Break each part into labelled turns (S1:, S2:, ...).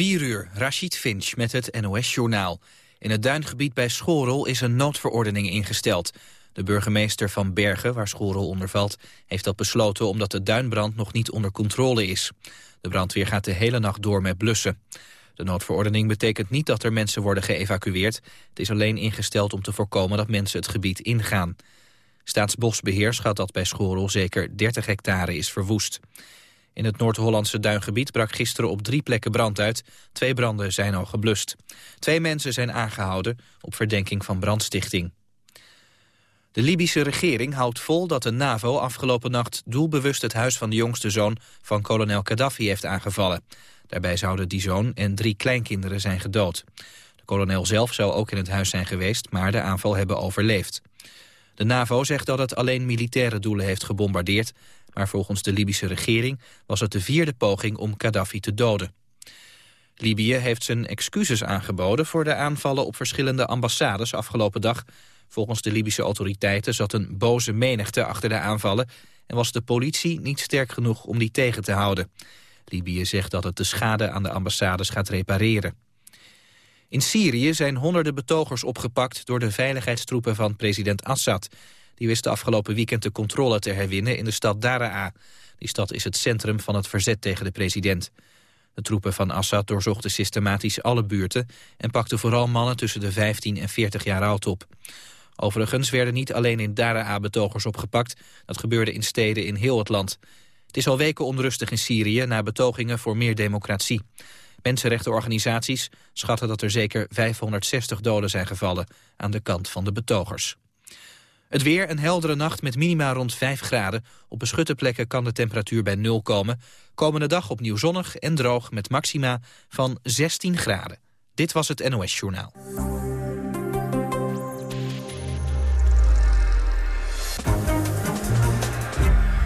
S1: 4 uur, Rashid Finch met het NOS-journaal. In het duingebied bij Schorel is een noodverordening ingesteld. De burgemeester van Bergen, waar Schorel onder valt, heeft dat besloten omdat de duinbrand nog niet onder controle is. De brandweer gaat de hele nacht door met blussen. De noodverordening betekent niet dat er mensen worden geëvacueerd. Het is alleen ingesteld om te voorkomen dat mensen het gebied ingaan. Staatsbosbeheer schat dat bij Schorel zeker 30 hectare is verwoest. In het Noord-Hollandse duingebied brak gisteren op drie plekken brand uit. Twee branden zijn al geblust. Twee mensen zijn aangehouden op verdenking van brandstichting. De Libische regering houdt vol dat de NAVO afgelopen nacht doelbewust het huis van de jongste zoon van kolonel Gaddafi heeft aangevallen. Daarbij zouden die zoon en drie kleinkinderen zijn gedood. De kolonel zelf zou ook in het huis zijn geweest, maar de aanval hebben overleefd. De NAVO zegt dat het alleen militaire doelen heeft gebombardeerd... maar volgens de Libische regering was het de vierde poging om Gaddafi te doden. Libië heeft zijn excuses aangeboden voor de aanvallen op verschillende ambassades afgelopen dag. Volgens de Libische autoriteiten zat een boze menigte achter de aanvallen... en was de politie niet sterk genoeg om die tegen te houden. Libië zegt dat het de schade aan de ambassades gaat repareren. In Syrië zijn honderden betogers opgepakt door de veiligheidstroepen van president Assad. Die wist de afgelopen weekend de controle te herwinnen in de stad Daraa. Die stad is het centrum van het verzet tegen de president. De troepen van Assad doorzochten systematisch alle buurten... en pakten vooral mannen tussen de 15 en 40 jaar oud op. Overigens werden niet alleen in Daraa betogers opgepakt. Dat gebeurde in steden in heel het land. Het is al weken onrustig in Syrië na betogingen voor meer democratie. Mensenrechtenorganisaties schatten dat er zeker 560 doden zijn gevallen aan de kant van de betogers. Het weer, een heldere nacht met minima rond 5 graden. Op beschutte plekken kan de temperatuur bij 0 komen. Komende dag opnieuw zonnig en droog met maxima van 16 graden. Dit was het NOS Journaal.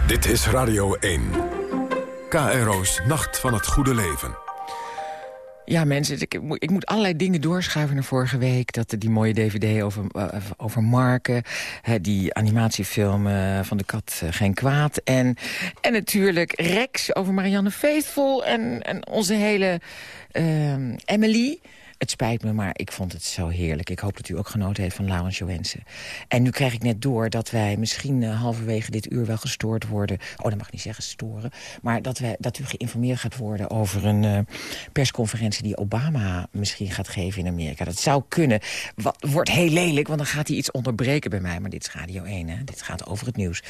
S2: Dit is Radio 1. KRO's Nacht van het Goede Leven.
S3: Ja, mensen, ik, ik, moet allerlei dingen doorschuiven naar vorige week. Dat die mooie dvd over, uh, over Marken. die animatiefilm uh, van de kat uh, Geen Kwaad. En, en natuurlijk Rex over Marianne Faithful. En, en onze hele ehm, Emily... Het spijt me, maar ik vond het zo heerlijk. Ik hoop dat u ook genoten heeft van Laurens Joensen. En nu krijg ik net door dat wij misschien uh, halverwege dit uur wel gestoord worden. Oh, dat mag niet zeggen storen. Maar dat, wij, dat u geïnformeerd gaat worden over een uh, persconferentie... die Obama misschien gaat geven in Amerika. Dat zou kunnen. Wat, wordt heel lelijk, want dan gaat hij iets onderbreken bij mij. Maar dit is Radio 1, hè? Dit gaat over het nieuws.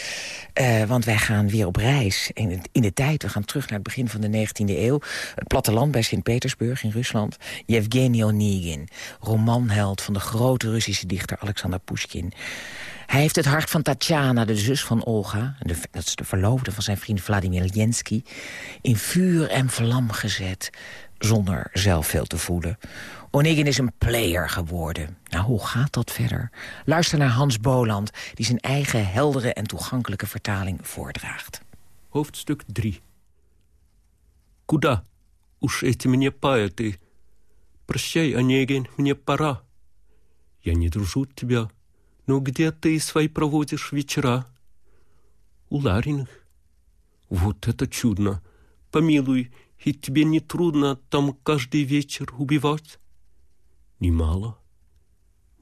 S3: Uh, want wij gaan weer op reis in, in de tijd. We gaan terug naar het begin van de 19e eeuw. Het platteland bij Sint-Petersburg in Rusland. Yevgeny Onegin, romanheld van de grote Russische dichter Alexander Pushkin. Hij heeft het hart van Tatjana, de zus van Olga... De, dat is de verloofde van zijn vriend Vladimir Lensky... in vuur en vlam gezet, zonder zelf veel te voelen. Onegin is een player geworden. Nou, hoe gaat dat verder? Luister naar Hans Boland, die zijn eigen heldere en toegankelijke vertaling voordraagt.
S4: Hoofdstuk 3 Куда? Уж эти мне поэты Прощай, Онегин, мне пора. Я не дружу тебя, но где ты свои проводишь вечера? У Лариных. Вот это чудно. Помилуй, и тебе не трудно там каждый вечер убивать? Немало.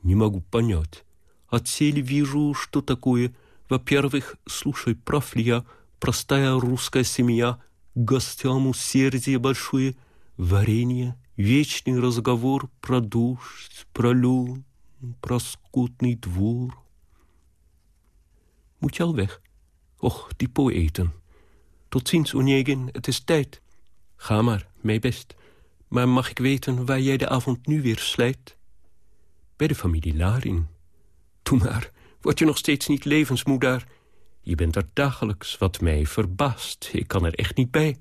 S4: Не могу понять. От сели вижу, что такое. Во-первых, слушай, прав ли я, простая русская семья, гостям усердие большое, варенье, Вечный разговор про дождь, про лен, про скотный двор. Moet je al weg? Och, die poëten. Tot ziens, Onegin, het is tijd. Ga maar, mij best. Maar mag ik weten waar jij de avond nu weer slijt? Bij de familie Larin. Doe maar, word je nog steeds niet levensmoe daar? Je bent er dagelijks, wat mij verbaast. Ik kan er echt niet bij.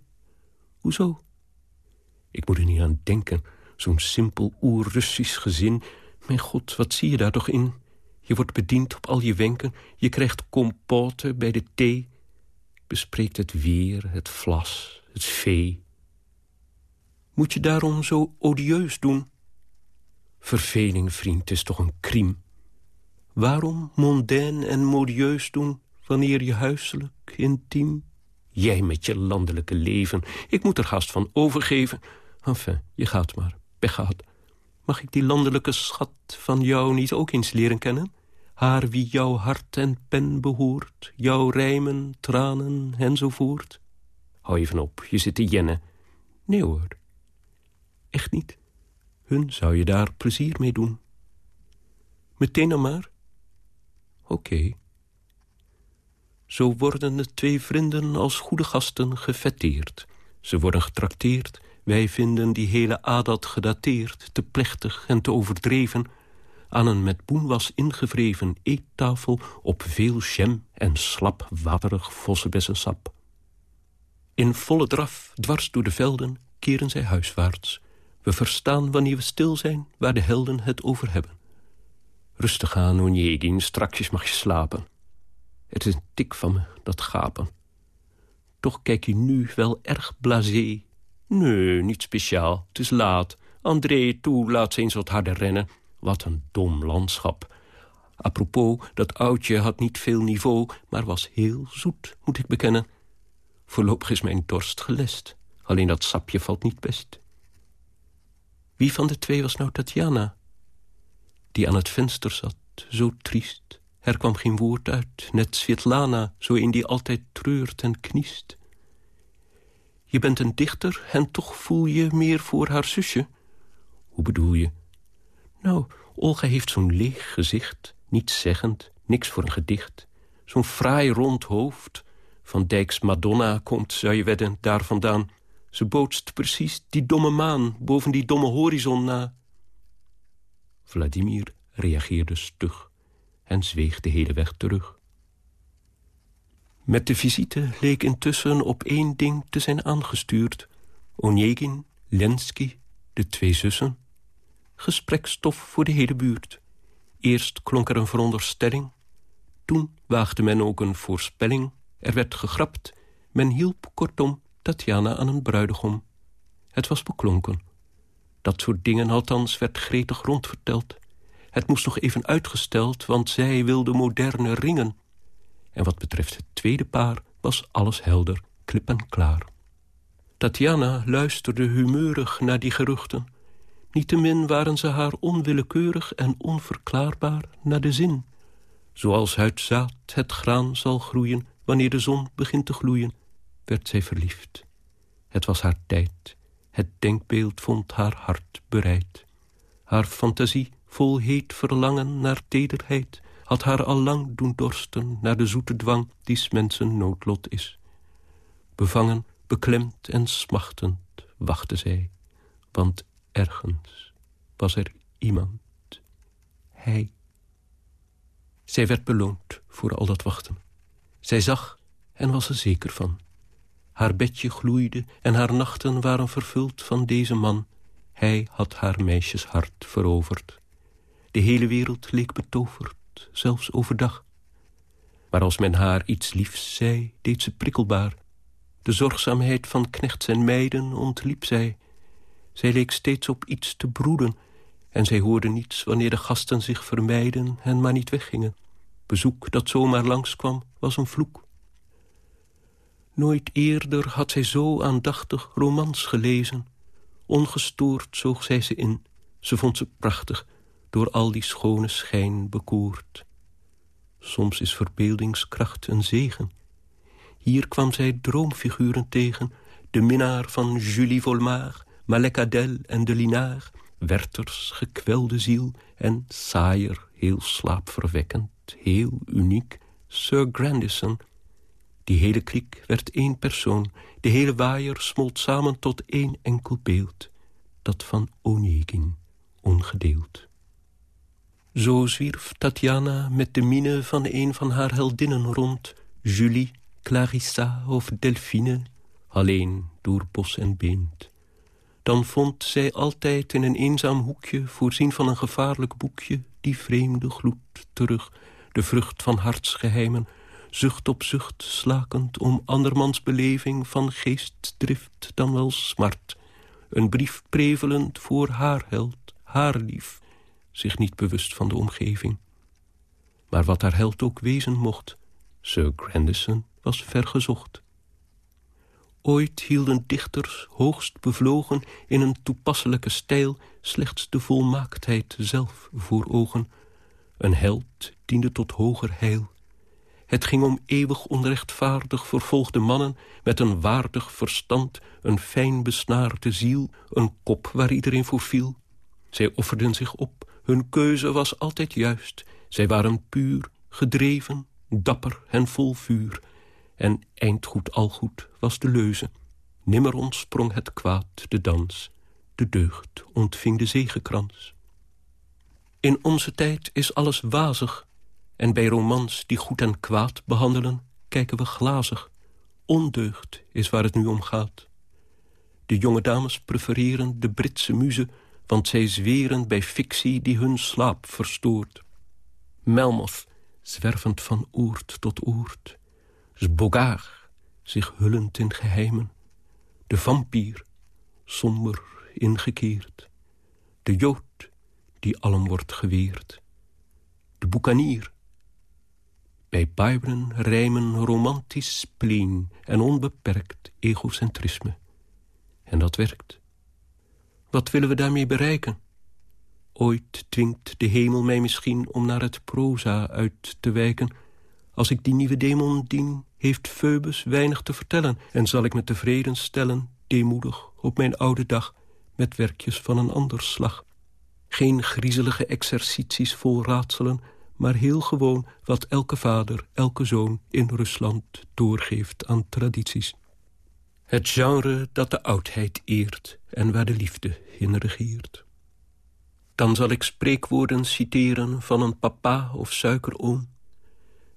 S4: Hoezo? Ik moet er niet aan denken. Zo'n simpel oer-Russisch gezin. Mijn god, wat zie je daar toch in? Je wordt bediend op al je wenken. Je krijgt compoten bij de thee. Bespreekt het weer, het vlas, het vee. Moet je daarom zo odieus doen? Verveling, vriend, is toch een crime. Waarom mondain en modieus doen... wanneer je huiselijk, intiem... Jij met je landelijke leven, ik moet er haast van overgeven. Enfin, je gaat maar. Pech gehad. Mag ik die landelijke schat van jou niet ook eens leren kennen? Haar wie jouw hart en pen behoort, jouw rijmen, tranen enzovoort. Hou even op, je zit te jennen. Nee hoor. Echt niet. Hun zou je daar plezier mee doen. Meteen dan maar? Oké. Zo worden de twee vrienden als goede gasten gefetteerd. Ze worden getrakteerd. Wij vinden die hele adat gedateerd, te plechtig en te overdreven... aan een met boenwas ingevreven eettafel... op veel jam en slap waterig vossenbessensap. In volle draf, dwars door de velden, keren zij huiswaarts. We verstaan wanneer we stil zijn, waar de helden het over hebben. Rustig aan, Onjegin, strakjes mag je slapen. Het is een tik van me, dat gapen. Toch kijk je nu wel erg blasé. Nee, niet speciaal, het is laat. André, toe, laat ze eens wat harder rennen. Wat een dom landschap. Apropos, dat oudje had niet veel niveau... maar was heel zoet, moet ik bekennen. Voorlopig is mijn dorst gelest. Alleen dat sapje valt niet best. Wie van de twee was nou Tatjana? Die aan het venster zat, zo triest. Er kwam geen woord uit, net Svetlana, zo in die altijd treurt en kniest. Je bent een dichter en toch voel je meer voor haar zusje? Hoe bedoel je? Nou, Olga heeft zo'n leeg gezicht, niets zeggend, niks voor een gedicht. Zo'n fraai rond hoofd. Van Dijks Madonna komt, zou je wedden, daar vandaan. Ze bootst precies die domme maan boven die domme horizon na. Vladimir reageerde stug en zweeg de hele weg terug. Met de visite leek intussen op één ding te zijn aangestuurd. Onegin, Lenski, de twee zussen. Gesprekstof voor de hele buurt. Eerst klonk er een veronderstelling. Toen waagde men ook een voorspelling. Er werd gegrapt. Men hielp kortom Tatjana aan een bruidegom. Het was beklonken. Dat soort dingen althans werd gretig rondverteld. Het moest nog even uitgesteld, want zij wilde moderne ringen. En wat betreft het tweede paar was alles helder, klip en klaar. Tatjana luisterde humeurig naar die geruchten. Niettemin waren ze haar onwillekeurig en onverklaarbaar naar de zin. Zoals uit zaad het graan zal groeien wanneer de zon begint te gloeien, werd zij verliefd. Het was haar tijd. Het denkbeeld vond haar hart bereid. Haar fantasie vol heet verlangen naar tederheid, had haar al lang doen dorsten naar de zoete dwang die mensen noodlot is. Bevangen, beklemd en smachtend wachtte zij, want ergens was er iemand, hij. Zij werd beloond voor al dat wachten. Zij zag en was er zeker van. Haar bedje gloeide en haar nachten waren vervuld van deze man. Hij had haar meisjeshart veroverd. De hele wereld leek betoverd, zelfs overdag. Maar als men haar iets liefs zei, deed ze prikkelbaar. De zorgzaamheid van knechts en meiden ontliep zij. Zij leek steeds op iets te broeden... en zij hoorde niets wanneer de gasten zich vermijden en maar niet weggingen. Bezoek dat zomaar langskwam was een vloek. Nooit eerder had zij zo aandachtig romans gelezen. Ongestoord zoog zij ze in. Ze vond ze prachtig door al die schone schijn bekoerd. Soms is verbeeldingskracht een zegen. Hier kwam zij droomfiguren tegen, de minnaar van Julie Volmar, Malek Adel en de Linaar, Werthers gekwelde ziel en saaier, heel slaapverwekkend, heel uniek, Sir Grandison. Die hele kliek werd één persoon, de hele waaier smolt samen tot één enkel beeld, dat van Onegin, ongedeeld. Zo zwierf Tatjana met de mine van een van haar heldinnen rond... Julie, Clarissa of Delphine, alleen door bos en beent. Dan vond zij altijd in een eenzaam hoekje... voorzien van een gevaarlijk boekje... die vreemde gloed terug, de vrucht van hartsgeheimen... zucht op zucht slakend om andermans beleving... van geestdrift dan wel smart. Een brief prevelend voor haar held, haar lief zich niet bewust van de omgeving. Maar wat haar held ook wezen mocht, Sir Grandison was vergezocht. Ooit hielden dichters, hoogst bevlogen in een toepasselijke stijl... slechts de volmaaktheid zelf voor ogen. Een held diende tot hoger heil. Het ging om eeuwig onrechtvaardig vervolgde mannen... met een waardig verstand, een fijn besnaarde ziel... een kop waar iedereen voor viel. Zij offerden zich op, hun keuze was altijd juist. Zij waren puur, gedreven, dapper en vol vuur. En eindgoed al goed was de leuze. Nimmer ontsprong het kwaad de dans. De deugd ontving de zegekrans. In onze tijd is alles wazig. En bij romans die goed en kwaad behandelen... kijken we glazig. Ondeugd is waar het nu om gaat. De jonge dames prefereren de Britse muze... want zij zweren bij fictie die hun slaap verstoort. Melmoth, zwervend van oert tot oert. Sbogaar, zich hullend in geheimen. De vampier, somber ingekeerd. De jood, die allen wordt geweerd. De boekanier. Bij Byron rijmen romantisch spleen en onbeperkt egocentrisme. En dat werkt. Wat willen we daarmee bereiken? Ooit dwingt de hemel mij misschien om naar het proza uit te wijken. Als ik die nieuwe demon dien, heeft Phoebus weinig te vertellen... en zal ik me tevreden stellen, deemoedig, op mijn oude dag... met werkjes van een ander slag. Geen griezelige exercities vol raadselen... maar heel gewoon wat elke vader, elke zoon in Rusland doorgeeft aan tradities. Het genre dat de oudheid eert en waar de liefde in regeert. Dan zal ik spreekwoorden citeren van een papa of suikeroom.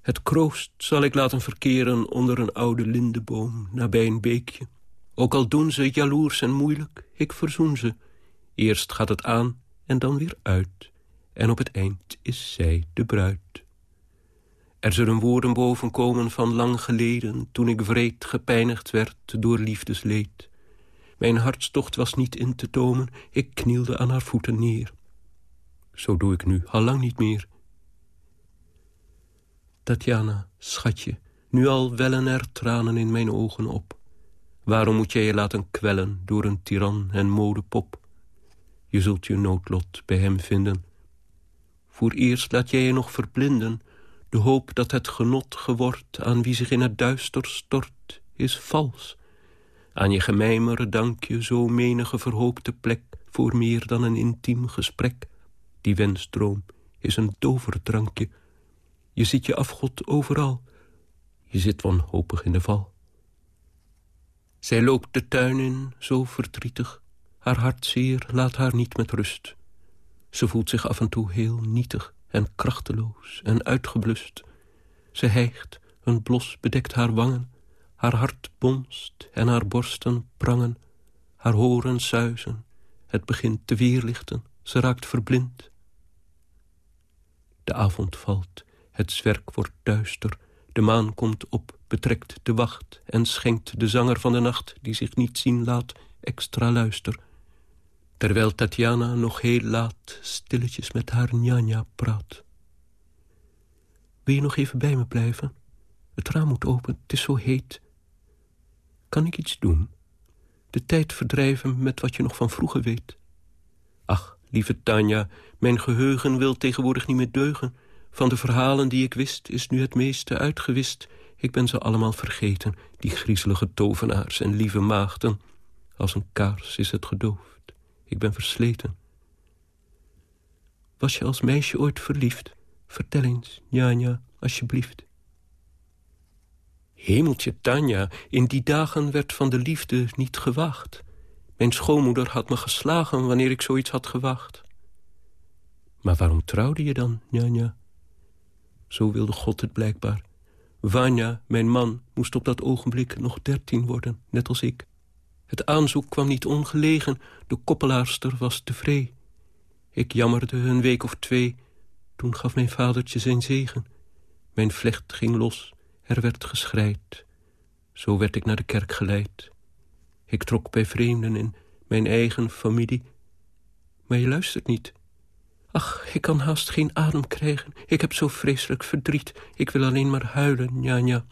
S4: Het kroost zal ik laten verkeren onder een oude lindeboom nabij een beekje. Ook al doen ze jaloers en moeilijk, ik verzoen ze. Eerst gaat het aan en dan weer uit. En op het eind is zij de bruid. Er zullen woorden bovenkomen van lang geleden... toen ik vreed gepijnigd werd door liefdesleed. Mijn hartstocht was niet in te tomen, ik knielde aan haar voeten neer. Zo doe ik nu al lang niet meer. Tatjana, schatje, nu al wellen er tranen in mijn ogen op. Waarom moet jij je laten kwellen door een tiran en modepop? Je zult je noodlot bij hem vinden. Voor eerst laat jij je nog verblinden. De hoop dat het genot geword aan wie zich in het duister stort, is vals. Aan je gemijmer dank je zo menige verhoopte plek voor meer dan een intiem gesprek. Die wensdroom is een toverdrankje. Je ziet je afgod overal. Je zit wanhopig in de val. Zij loopt de tuin in, zo verdrietig. Haar hartzeer laat haar niet met rust. Ze voelt zich af en toe heel nietig en krachteloos en uitgeblust. Ze hijgt, een blos bedekt haar wangen. Haar hart bonst en haar borsten prangen. Haar horen suizen. Het begint te weerlichten. Ze raakt verblind. De avond valt, het zwerk wordt duister. De maan komt op, betrekt de wacht... en schenkt de zanger van de nacht, die zich niet zien laat, extra luister. Terwijl Tatjana nog heel laat stilletjes met haar njanja praat. Wil je nog even bij me blijven? Het raam moet open, het is zo heet. Kan ik iets doen? De tijd verdrijven met wat je nog van vroeger weet. Ach, lieve Tanja, mijn geheugen wil tegenwoordig niet meer deugen. Van de verhalen die ik wist is nu het meeste uitgewist. Ik ben ze allemaal vergeten, die griezelige tovenaars en lieve maagden. Als een kaars is het gedoofd. Ik ben versleten. Was je als meisje ooit verliefd? Vertel eens, Njanja, alsjeblieft. Hemeltje, Tanja, in die dagen werd van de liefde niet gewacht. Mijn schoonmoeder had me geslagen wanneer ik zoiets had gewacht. Maar waarom trouwde je dan, Njanja? Zo wilde God het blijkbaar. Vanya, mijn man, moest op dat ogenblik nog dertien worden, net als ik. Het aanzoek kwam niet ongelegen, de koppelaarster was tevreden. Ik jammerde een week of twee, toen gaf mijn vadertje zijn zegen. Mijn vlecht ging los, er werd geschreid. Zo werd ik naar de kerk geleid. Ik trok bij vreemden in mijn eigen familie. Maar je luistert niet. Ach, ik kan haast geen adem krijgen. Ik heb zo vreselijk verdriet. Ik wil alleen maar huilen, Njanja.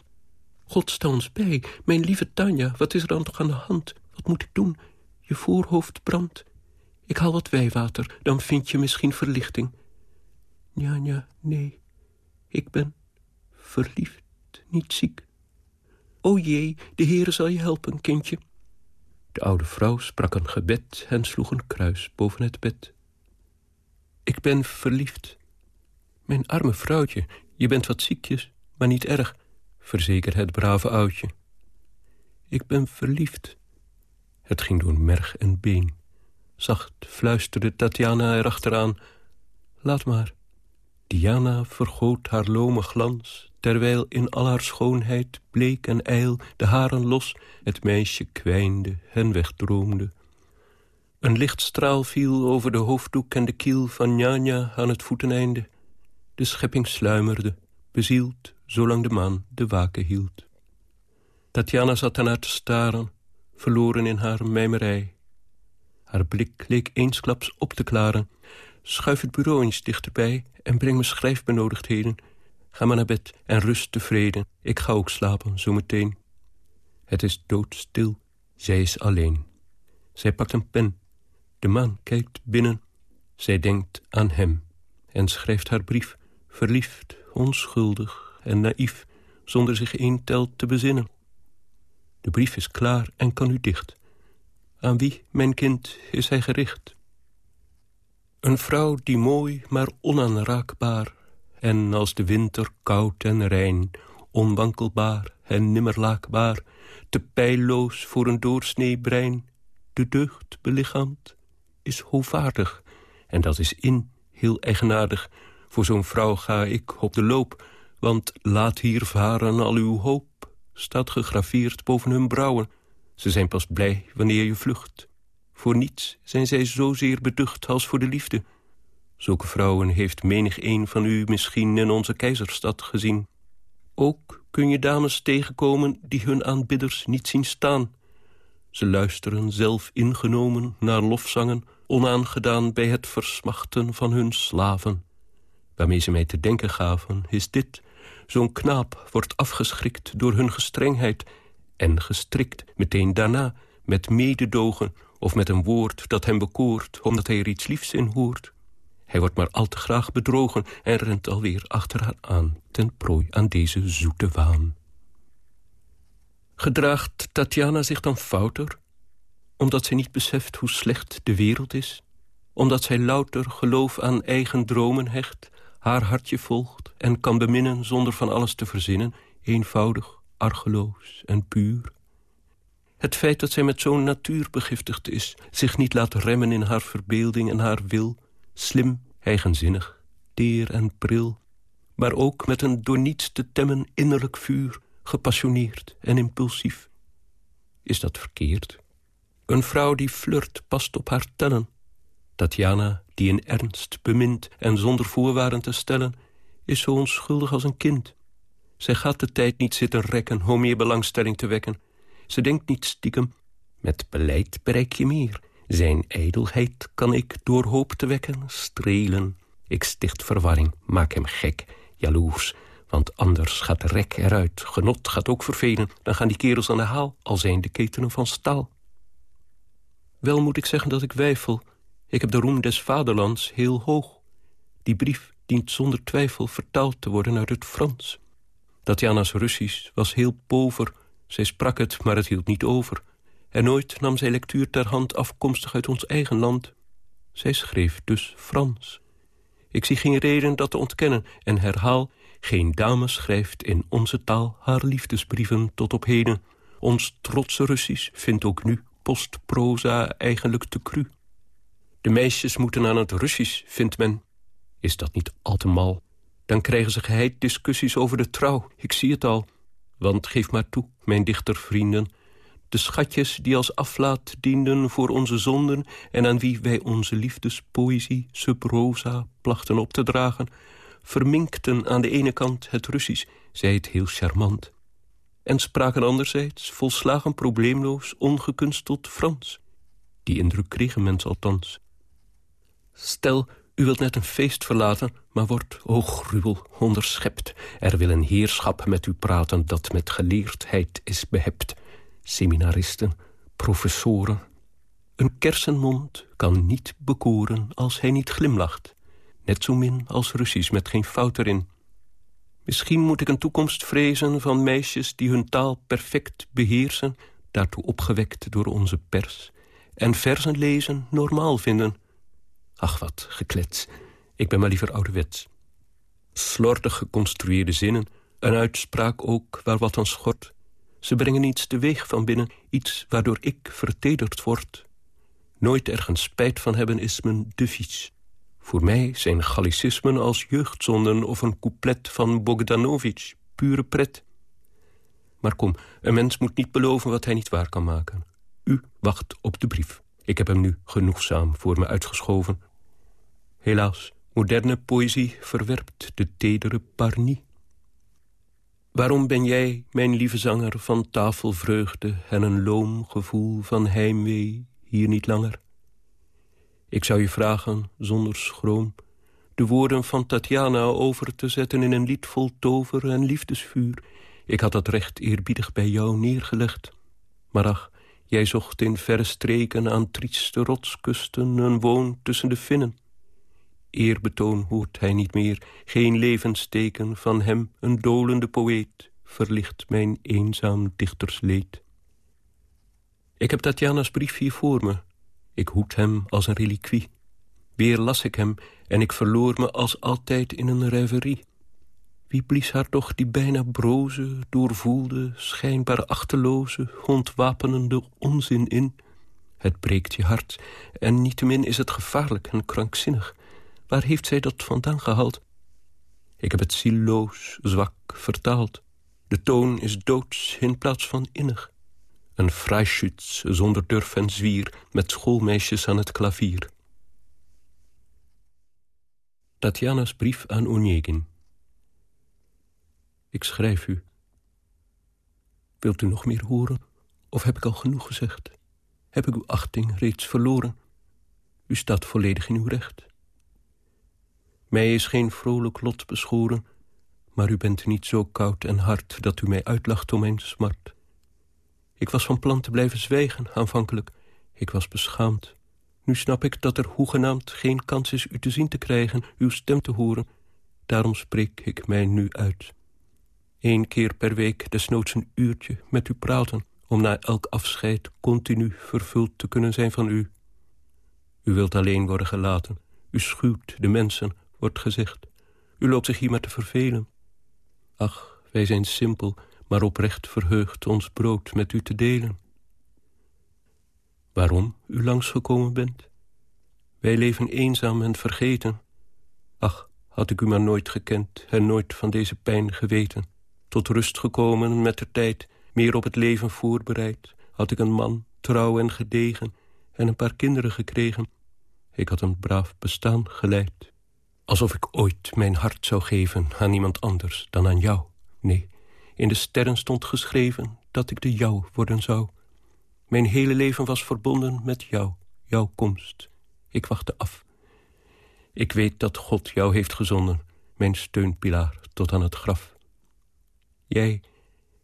S4: God, sta ons bij. Mijn lieve Tanja, wat is er dan toch aan de hand? Wat moet ik doen? Je voorhoofd brandt. Ik haal wat wijwater, dan vind je misschien verlichting. Ja, ja, nee. Ik ben verliefd, niet ziek. O jee, de Heere zal je helpen, kindje. De oude vrouw sprak een gebed en sloeg een kruis boven het bed. Ik ben verliefd. Mijn arme vrouwtje, je bent wat ziekjes, maar niet erg, verzeker het brave oudje. Ik ben verliefd. Het ging door merg en been. Zacht fluisterde Tatjana erachteraan. Laat maar. Diana vergoot haar lome glans, terwijl in al haar schoonheid, bleek en ijl, de haren los, het meisje kwijnde en wegdroomde. Een lichtstraal viel over de hoofddoek en de kiel van Njanja aan het voeteneinde. De schepping sluimerde, bezield, zolang de maan de waken hield. Tatjana zat daarnaar te staren, verloren in haar mijmerij. Haar blik leek eensklaps op te klaren. Schuif het bureau eens dichterbij en breng me schrijfbenodigdheden. Ga maar naar bed en rust tevreden. Ik ga ook slapen, zometeen. Het is doodstil. Zij is alleen. Zij pakt een pen. De maan kijkt binnen. Zij denkt aan hem en schrijft haar brief. Verliefd, onschuldig en naïef, zonder zich één tel te bezinnen. De brief is klaar en kan u dicht. Aan wie, mijn kind, is hij gericht? Een vrouw die mooi, maar onaanraakbaar... en als de winter koud en rein... onwankelbaar en nimmer laakbaar... te pijloos voor een doorsnee brein... de deugd belichaamt, is hoogvaardig. En dat is in heel eigenaardig. Voor zo'n vrouw ga ik op de loop... want laat hier varen al uw hoop... staat gegraveerd boven hun brouwen... Ze zijn pas blij wanneer je vlucht. Voor niets zijn zij zozeer beducht als voor de liefde. Zulke vrouwen heeft menig een van u misschien in onze keizerstad gezien. Ook kun je dames tegenkomen die hun aanbidders niet zien staan. Ze luisteren zelf ingenomen naar lofzangen... onaangedaan bij het versmachten van hun slaven. Waarmee ze mij te denken gaven, is dit... Zo'n knaap wordt afgeschrikt door hun gestrengheid en gestrikt meteen daarna met mededogen of met een woord dat hem bekoort omdat hij er iets liefs in hoort. Hij wordt maar al te graag bedrogen en rent alweer achter haar aan ten prooi aan deze zoete waan. Gedraagt Tatjana zich dan fouter? Omdat zij niet beseft hoe slecht de wereld is? Omdat zij louter geloof aan eigen dromen hecht, haar hartje volgt en kan beminnen zonder van alles te verzinnen, eenvoudig, argeloos en puur. Het feit dat zij met zo'n natuur begiftigd is... zich niet laat remmen in haar verbeelding en haar wil... slim, eigenzinnig, teer en pril... maar ook met een door niets te temmen innerlijk vuur... gepassioneerd en impulsief. Is dat verkeerd? Een vrouw die flirt past op haar tellen. Tatjana, die in ernst bemint en zonder voorwaarden te stellen... is zo onschuldig als een kind... Zij gaat de tijd niet zitten rekken om meer belangstelling te wekken. Ze denkt niet stiekem, met beleid bereik je meer. Zijn ijdelheid kan ik door hoop te wekken strelen. Ik sticht verwarring, maak hem gek, jaloers. Want anders gaat rek eruit, genot gaat ook vervelen. Dan gaan die kerels aan de haal, al zijn de ketenen van staal. Wel moet ik zeggen dat ik weifel. Ik heb de roem des vaderlands heel hoog. Die brief dient zonder twijfel vertaald te worden uit het Frans. Tatjana's Russisch was heel pover. Zij sprak het, maar het hield niet over. En nooit nam zij lectuur ter hand afkomstig uit ons eigen land. Zij schreef dus Frans. Ik zie geen reden dat te ontkennen en herhaal... geen dame schrijft in onze taal haar liefdesbrieven tot op heden. Ons trotse Russisch vindt ook nu postproza eigenlijk te cru. De meisjes moeten aan het Russisch, vindt men. Is dat niet al te mal? Dan krijgen ze geheid discussies over de trouw. Ik zie het al. Want geef maar toe, mijn dichtervrienden... de schatjes die als aflaat dienden voor onze zonden... en aan wie wij onze liefdespoëzie sub rosa plachten op te dragen... verminkten aan de ene kant het Russisch, zei het heel charmant... en spraken anderzijds volslagen probleemloos ongekunsteld Frans. Die indruk kregen mensen althans. Stel, U wilt net een feest verlaten, maar wordt, o gruwel, onderschept. Er wil een heerschap met u praten dat met geleerdheid is behept. Seminaristen, professoren. Een kersenmond kan niet bekoren als hij niet glimlacht. Net zo min als Russisch met geen fout erin. Misschien moet ik een toekomst vrezen van meisjes die hun taal perfect beheersen... daartoe opgewekt door onze pers. En versen lezen normaal vinden. Ach, wat geklets. Ik ben maar liever ouderwets. Slordig geconstrueerde zinnen, een uitspraak ook waar wat aan schort. Ze brengen iets teweeg van binnen, iets waardoor ik vertederd word. Nooit ergens spijt van hebben is mijn devies. Voor mij zijn gallicismen als jeugdzonden of een couplet van Bogdanovich pure pret. Maar kom, een mens moet niet beloven wat hij niet waar kan maken. U wacht op de brief. Ik heb hem nu genoegzaam voor me uitgeschoven. Helaas, moderne poëzie verwerpt de tedere parnie. Waarom ben jij, mijn lieve zanger, van tafelvreugde... en een loom gevoel van heimwee hier niet langer? Ik zou je vragen, zonder schroom... de woorden van Tatjana over te zetten in een lied vol tover en liefdesvuur. Ik had dat recht eerbiedig bij jou neergelegd. Maar ach, jij zocht in verre streken aan trieste rotskusten... een woon tussen de vinnen. Eerbetoon hoort hij niet meer, geen levensteken van hem, een dolende poëet... verlicht mijn eenzaam dichtersleed. Ik heb Tatjana's brief hier voor me, ik hoed hem als een reliquie. Weer las ik hem en ik verloor me als altijd in een rêverie. Wie blies haar toch die bijna broze, doorvoelde, schijnbaar achterloze, ontwapenende onzin in? Het breekt je hart en niettemin is het gevaarlijk en krankzinnig. Waar heeft zij dat vandaan gehaald? Ik heb het zieloos, zwak vertaald. De toon is doods in plaats van innig. Een Freischütz zonder durf en zwier... met schoolmeisjes aan het klavier. Tatjana's brief aan Onegin. Ik schrijf u. Wilt u nog meer horen? Of heb ik al genoeg gezegd? Heb ik uw achting reeds verloren? U staat volledig in uw recht. Mij is geen vrolijk lot beschoren... maar u bent niet zo koud en hard... dat u mij uitlacht om mijn smart. Ik was van plan te blijven zwijgen, aanvankelijk. Ik was beschaamd. Nu snap ik dat er hoegenaamd geen kans is u te zien te krijgen, uw stem te horen. Daarom spreek ik mij nu uit. Eén keer per week, desnoods een uurtje, met u praten... om na elk afscheid continu vervuld te kunnen zijn van u. U wilt alleen worden gelaten. U schuwt de mensen, wordt gezegd. U loopt zich hier maar te vervelen. Ach, wij zijn simpel maar oprecht verheugd ons brood met u te delen. Waarom u langsgekomen bent? Wij leven eenzaam en vergeten. Ach, had ik u maar nooit gekend en nooit van deze pijn geweten. Tot rust gekomen met de tijd, meer op het leven voorbereid... had ik een man, trouw en gedegen, en een paar kinderen gekregen. Ik had een braaf bestaan geleid. Alsof ik ooit mijn hart zou geven aan iemand anders dan aan jou. Nee, in de sterren stond geschreven dat ik de jou worden zou. Mijn hele leven was verbonden met jou, jouw komst. Ik wachtte af. Ik weet dat God jou heeft gezonden, mijn steunpilaar tot aan het graf. Jij,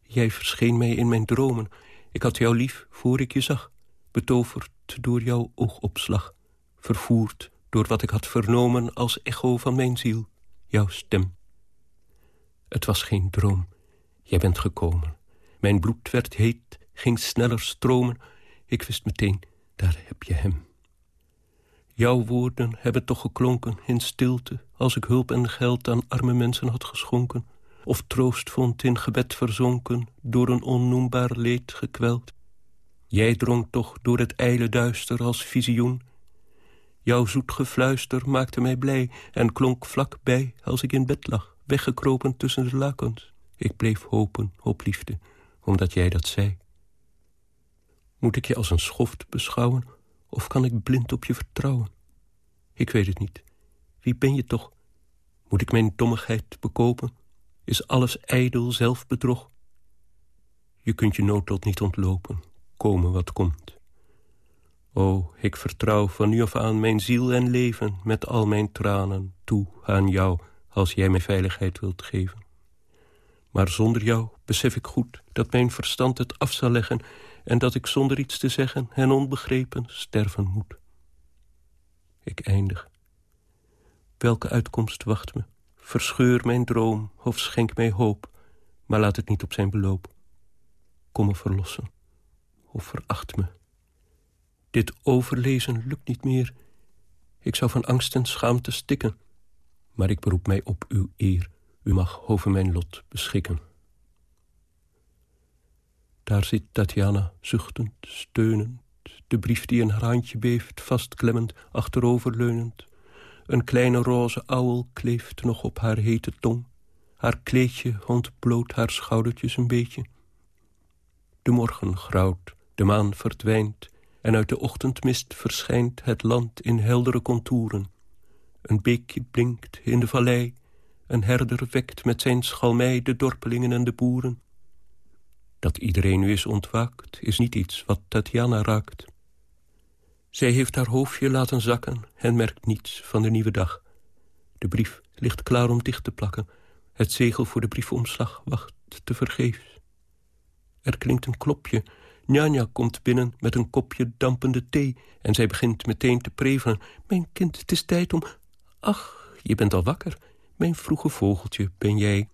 S4: jij verscheen mij in mijn dromen. Ik had jou lief voor ik je zag, betoverd door jouw oogopslag, vervoerd door wat ik had vernomen als echo van mijn ziel, jouw stem. Het was geen droom, Jij bent gekomen. Mijn bloed werd heet, ging sneller stromen. Ik wist meteen, daar heb je hem. Jouw woorden hebben toch geklonken in stilte... als ik hulp en geld aan arme mensen had geschonken... of troost vond in gebed verzonken... door een onnoembaar leed gekweld. Jij drong toch door het ijle duister als visioen. Jouw zoet gefluister maakte mij blij... en klonk vlakbij als ik in bed lag, weggekropen tussen de lakens. Ik bleef hopen op liefde, omdat jij dat zei. Moet ik je als een schoft beschouwen, of kan ik blind op je vertrouwen? Ik weet het niet. Wie ben je toch? Moet ik mijn dommigheid bekopen? Is alles ijdel zelfbedrog? Je kunt je noodlot niet ontlopen, komen wat komt. O, ik vertrouw van nu af aan mijn ziel en leven... met al mijn tranen toe aan jou, als jij mij veiligheid wilt geven. Maar zonder jou besef ik goed dat mijn verstand het af zal leggen... en dat ik zonder iets te zeggen en onbegrepen sterven moet. Ik eindig. Welke uitkomst wacht me? Verscheur mijn droom of schenk mij hoop, maar laat het niet op zijn beloop. Kom me verlossen of veracht me. Dit overlezen lukt niet meer. Ik zou van angst en schaamte stikken. Maar ik beroep mij op uw eer. U mag over mijn lot beschikken. Daar zit Tatjana, zuchtend, steunend. De brief die in haar handje beeft, vastklemmend, achteroverleunend. Een kleine roze ouwel kleeft nog op haar hete tong. Haar kleedje ontbloot haar schoudertjes een beetje. De morgen grauwt, de maan verdwijnt... en uit de ochtendmist verschijnt het land in heldere contouren. Een beekje blinkt in de vallei... een herder wekt met zijn schalmei de dorpelingen en de boeren. Dat iedereen nu is ontwaakt, is niet iets wat Tatjana raakt. Zij heeft haar hoofdje laten zakken en merkt niets van de nieuwe dag. De brief ligt klaar om dicht te plakken. Het zegel voor de briefomslag wacht te vergeefs. Er klinkt een klopje. Njanja komt binnen met een kopje dampende thee... en zij begint meteen te prevelen. Mijn kind, het is tijd om... Ach, je bent al wakker. Mijn vroege vogeltje ben jij.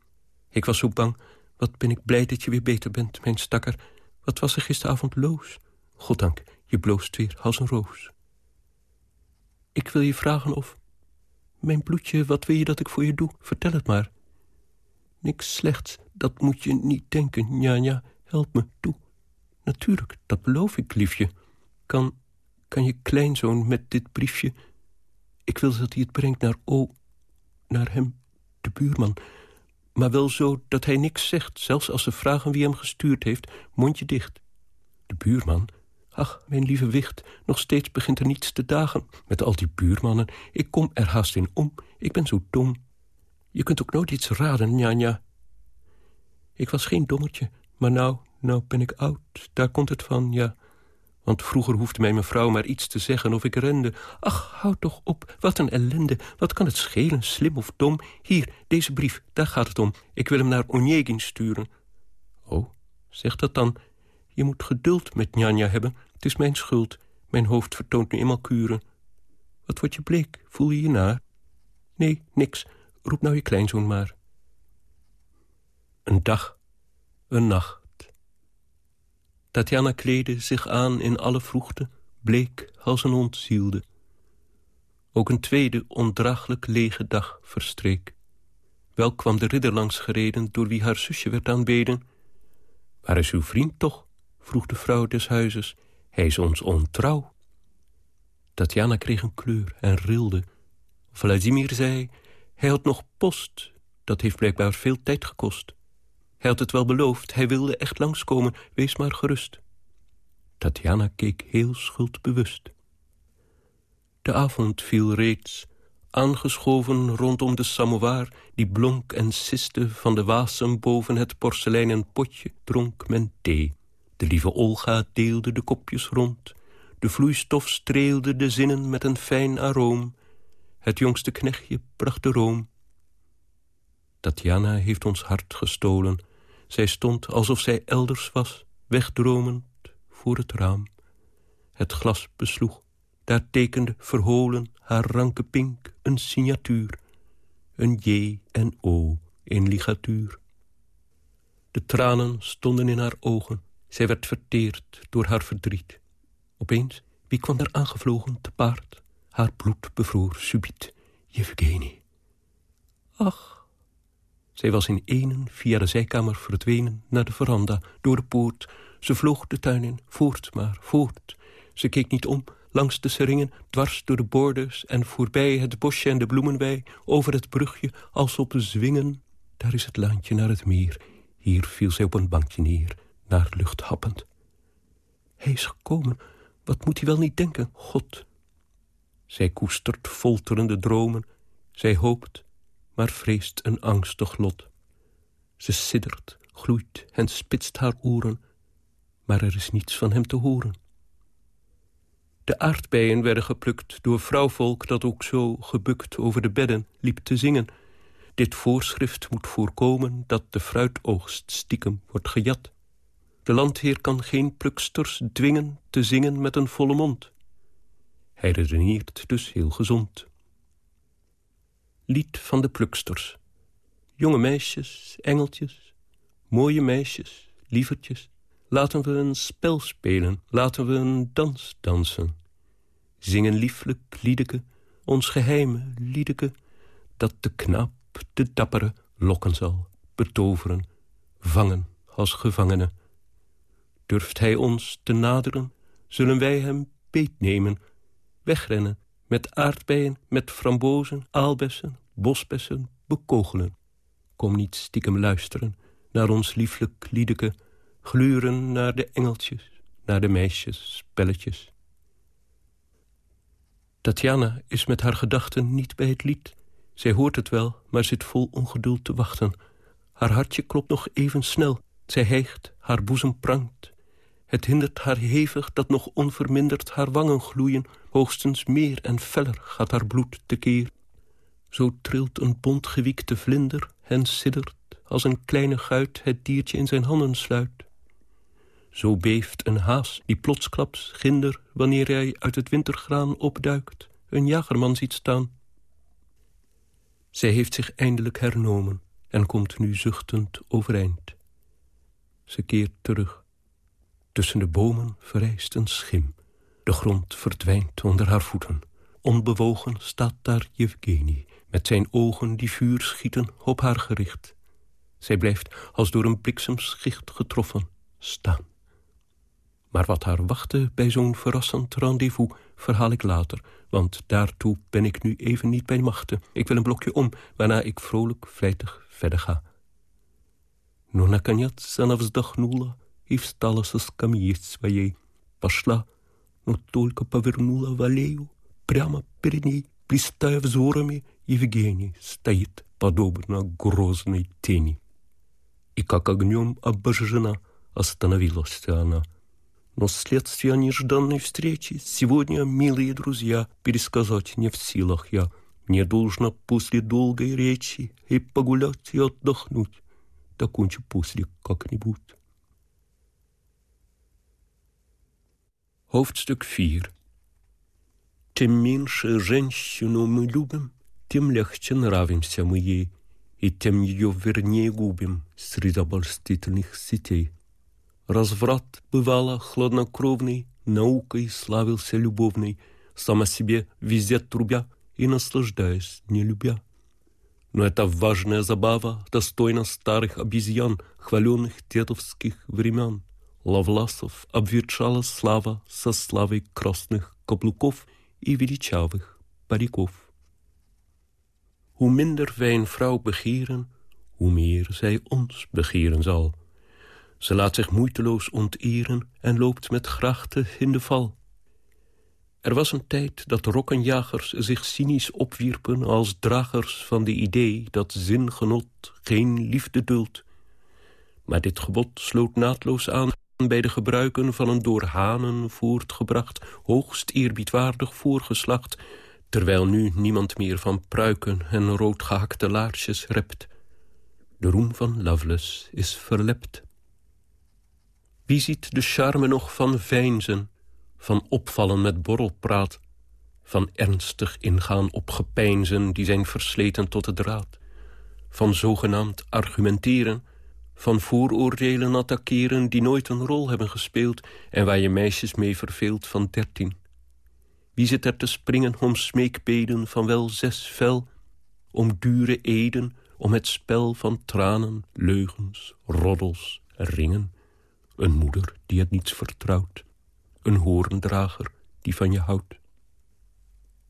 S4: Ik was zo bang. Wat ben ik blij dat je weer beter bent, mijn stakker. Wat was er gisteravond loos? Goddank, je bloost weer als een roos. Ik wil je vragen of... Mijn bloedje, wat wil je dat ik voor je doe? Vertel het maar. Niks slechts, dat moet je niet denken, Njanja. Help me toe. Natuurlijk, dat beloof ik, liefje. Kan, kan je kleinzoon met dit briefje... Ik wil dat hij het brengt naar O... naar hem, de buurman. Maar wel zo dat hij niks zegt, zelfs als ze vragen wie hem gestuurd heeft. Mondje dicht. De buurman, Ach, mijn lieve wicht, nog steeds begint er niets te dagen. Met al die buurmannen, ik kom er haast in om. Ik ben zo dom. Je kunt ook nooit iets raden, Njanja. Ik was geen dommertje, maar nou, nou ben ik oud. Daar komt het van, ja. Want vroeger hoefde mij mevrouw maar iets te zeggen of ik rende. Ach, houd toch op, wat een ellende. Wat kan het schelen, slim of dom? Hier, deze brief, daar gaat het om. Ik wil hem naar Onjegin sturen. Oh, zeg dat dan. Je moet geduld met Njanja hebben. Het is mijn schuld. Mijn hoofd vertoont nu eenmaal kuren. Wat word je bleek? Voel je je naar? Nee, niks. Roep nou je kleinzoon maar. Een dag. Een nacht. Tatjana kleedde zich aan in alle vroegte, bleek als een ontzielde. Ook een tweede ondraaglijk lege dag verstreek. Wel kwam de ridder langs gereden door wie haar zusje werd aanbeden. Waar is uw vriend toch? vroeg de vrouw des huizes. Hij is ons ontrouw. Tatjana kreeg een kleur en rilde. Vladimir zei, hij had nog post. Dat heeft blijkbaar veel tijd gekost. Hij had het wel beloofd, hij wilde echt langskomen, wees maar gerust. Tatjana keek heel schuldbewust. De avond viel reeds, aangeschoven rondom de samovar... die blonk en siste van de wasem boven het porseleinen potje... dronk men thee. De lieve Olga deelde de kopjes rond. De vloeistof streelde de zinnen met een fijn aroom. Het jongste knechtje bracht de room. Tatjana heeft ons hart gestolen. Zij stond alsof zij elders was, wegdromend voor het raam. Het glas besloeg, daar tekende verholen haar ranke pink een signatuur. Een J en O in ligatuur. De tranen stonden in haar ogen. Zij werd verteerd door haar verdriet. Opeens, wie kwam er aangevlogen te paard? Haar bloed bevroor subiet. Yevgeny. Ach. Zij was in enen via de zijkamer verdwenen naar de veranda, door de poort. Ze vloog de tuin in, voort maar, voort. Ze keek niet om, langs de seringen, dwars door de borders... en voorbij het bosje en de bloemenwei, over het brugje, als op zwingen. Daar is het landje naar het meer. Hier viel zij op een bankje neer naar lucht happend. Hij is gekomen, wat moet hij wel niet denken, God? Zij koestert folterende dromen, zij hoopt, maar vreest een angstig lot. Ze siddert, gloeit en spitst haar oren, maar er is niets van hem te horen. De aardbeien werden geplukt door vrouwvolk dat ook zo gebukt over de bedden liep te zingen. Dit voorschrift moet voorkomen dat de fruitoogst stiekem wordt gejat. De landheer kan geen pluksters dwingen te zingen met een volle mond. Hij redeneert dus heel gezond. Lied van de pluksters. Jonge meisjes, engeltjes, mooie meisjes, lievertjes. Laten we een spel spelen, laten we een dans dansen. Zingen lieflijk liedeke, ons geheime liedeke, dat de knap de dappere lokken zal, betoveren, vangen als gevangene. Durft hij ons te naderen, zullen wij hem beetnemen, wegrennen, met aardbeien, met frambozen, aalbessen, bosbessen, bekogelen. Kom niet stiekem luisteren naar ons lieflijk liedeke, gluren naar de engeltjes, naar de meisjes, spelletjes. Tatjana is met haar gedachten niet bij het lied. Zij hoort het wel, maar zit vol ongeduld te wachten. Haar hartje klopt nog even snel. Zij hijgt, haar boezem prangt. Het hindert haar hevig dat nog onverminderd haar wangen gloeien. Hoogstens meer en feller gaat haar bloed tekeer. Zo trilt een bontgewiekte vlinder en siddert... als een kleine guit het diertje in zijn handen sluit. Zo beeft een haas die plotsklaps ginder... wanneer hij uit het wintergraan opduikt... een jagerman ziet staan. Zij heeft zich eindelijk hernomen... en komt nu zuchtend overeind. Ze keert terug. Tussen de bomen verrijst een schim. De grond verdwijnt onder haar voeten. Onbewogen staat daar Yevgeny... met zijn ogen die vuur schieten op haar gericht. Zij blijft als door een bliksemschicht getroffen staan. Maar wat haar wachtte bij zo'n verrassend rendezvous verhaal ik later, want daartoe ben ik nu even niet bij machten. Ik wil een blokje om, waarna ik vrolijk, vlijtig verder ga. Но, наконец, она вздохнула и встала со скамьи своей. Пошла, но только повернула в аллею. Прямо перед ней, блистая взорами, Евгений стоит, подобно грозной тени. И как огнем обожжена остановилась она — но следствие нежданной встречи сегодня, милые друзья, пересказать не в силах я. Мне должно после долгой речи и погулять, и отдохнуть. Докончу после как-нибудь. Hoofdstuk 4 Чем меньше женщину мы любим, тем легче нравимся мы ей, и тем ее вернее губим среди обольстительных сетей. Разврат, бывало, хладнокровный, Наукой славился любовный, Сам о себе везде трубя И наслаждаясь, не любя. Но это важная забава, достойна старых обезьян, Хваленных дедовских времен. Лавласов обветшала слава Со славой красных каблуков И величавых париков. Hoe minder wij een vrouw begeren, hoe meer zij ons begeren zal. Ze laat zich moeiteloos onteren en loopt met grachten in de val. Er was een tijd dat rokkenjagers zich cynisch opwierpen... als dragers van de idee dat zingenot geen liefde duldt. Maar dit gebod sloot naadloos aan bij de gebruiken van een door hanen voortgebracht... hoogst eerbiedwaardig voorgeslacht... terwijl nu niemand meer van pruiken en roodgehakte laarsjes rept. De roem van Loveless is verlept. Wie ziet de charme nog van veinzen, van opvallen met borrelpraat, van ernstig ingaan op gepeinzen die zijn versleten tot de draad, van zogenaamd argumenteren, van vooroordelen attackeren die nooit een rol hebben gespeeld en waar je meisjes mee verveelt van dertien. Wie zit er te springen om smeekbeden van wel zes vel, om dure eden, om het spel van tranen, leugens, roddels, ringen? Een moeder die het niets vertrouwt. Een horendrager die van je houdt.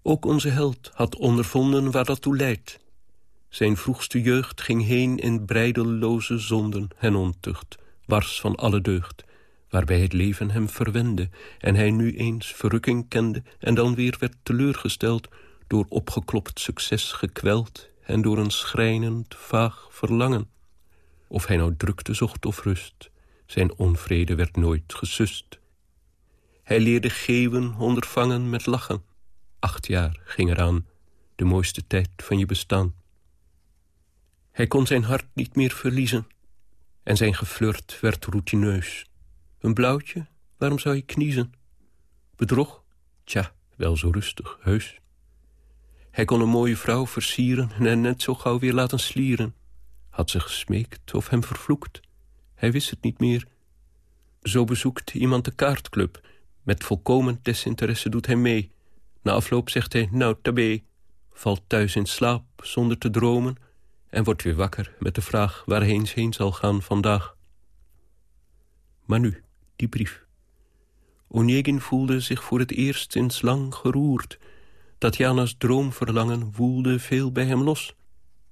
S4: Ook onze held had ondervonden waar dat toe leidt. Zijn vroegste jeugd ging heen in breideloze zonden en ontucht, wars van alle deugd, waarbij het leven hem verwende en hij nu eens verrukking kende en dan weer werd teleurgesteld door opgeklopt succes gekweld en door een schrijnend, vaag verlangen. Of hij nou drukte zocht of rust, zijn onvrede werd nooit gesust. Hij leerde geven, ondervangen met lachen. Acht jaar ging eraan, de mooiste tijd van je bestaan. Hij kon zijn hart niet meer verliezen. En zijn geflirt werd routineus. Een blauwtje, waarom zou je kniezen? Bedrog? Tja, wel zo rustig, heus. Hij kon een mooie vrouw versieren en net zo gauw weer laten slieren. Had ze gesmeekt of hem vervloekt? Hij wist het niet meer. Zo bezoekt iemand de kaartclub. Met volkomen desinteresse doet hij mee. Na afloop zegt hij, nou tabé. Valt thuis in slaap zonder te dromen... en wordt weer wakker met de vraag waarheen ze heen zal gaan vandaag. Maar nu, die brief. Onegin voelde zich voor het eerst sinds lang geroerd. Tatjana's droomverlangen woelde veel bij hem los.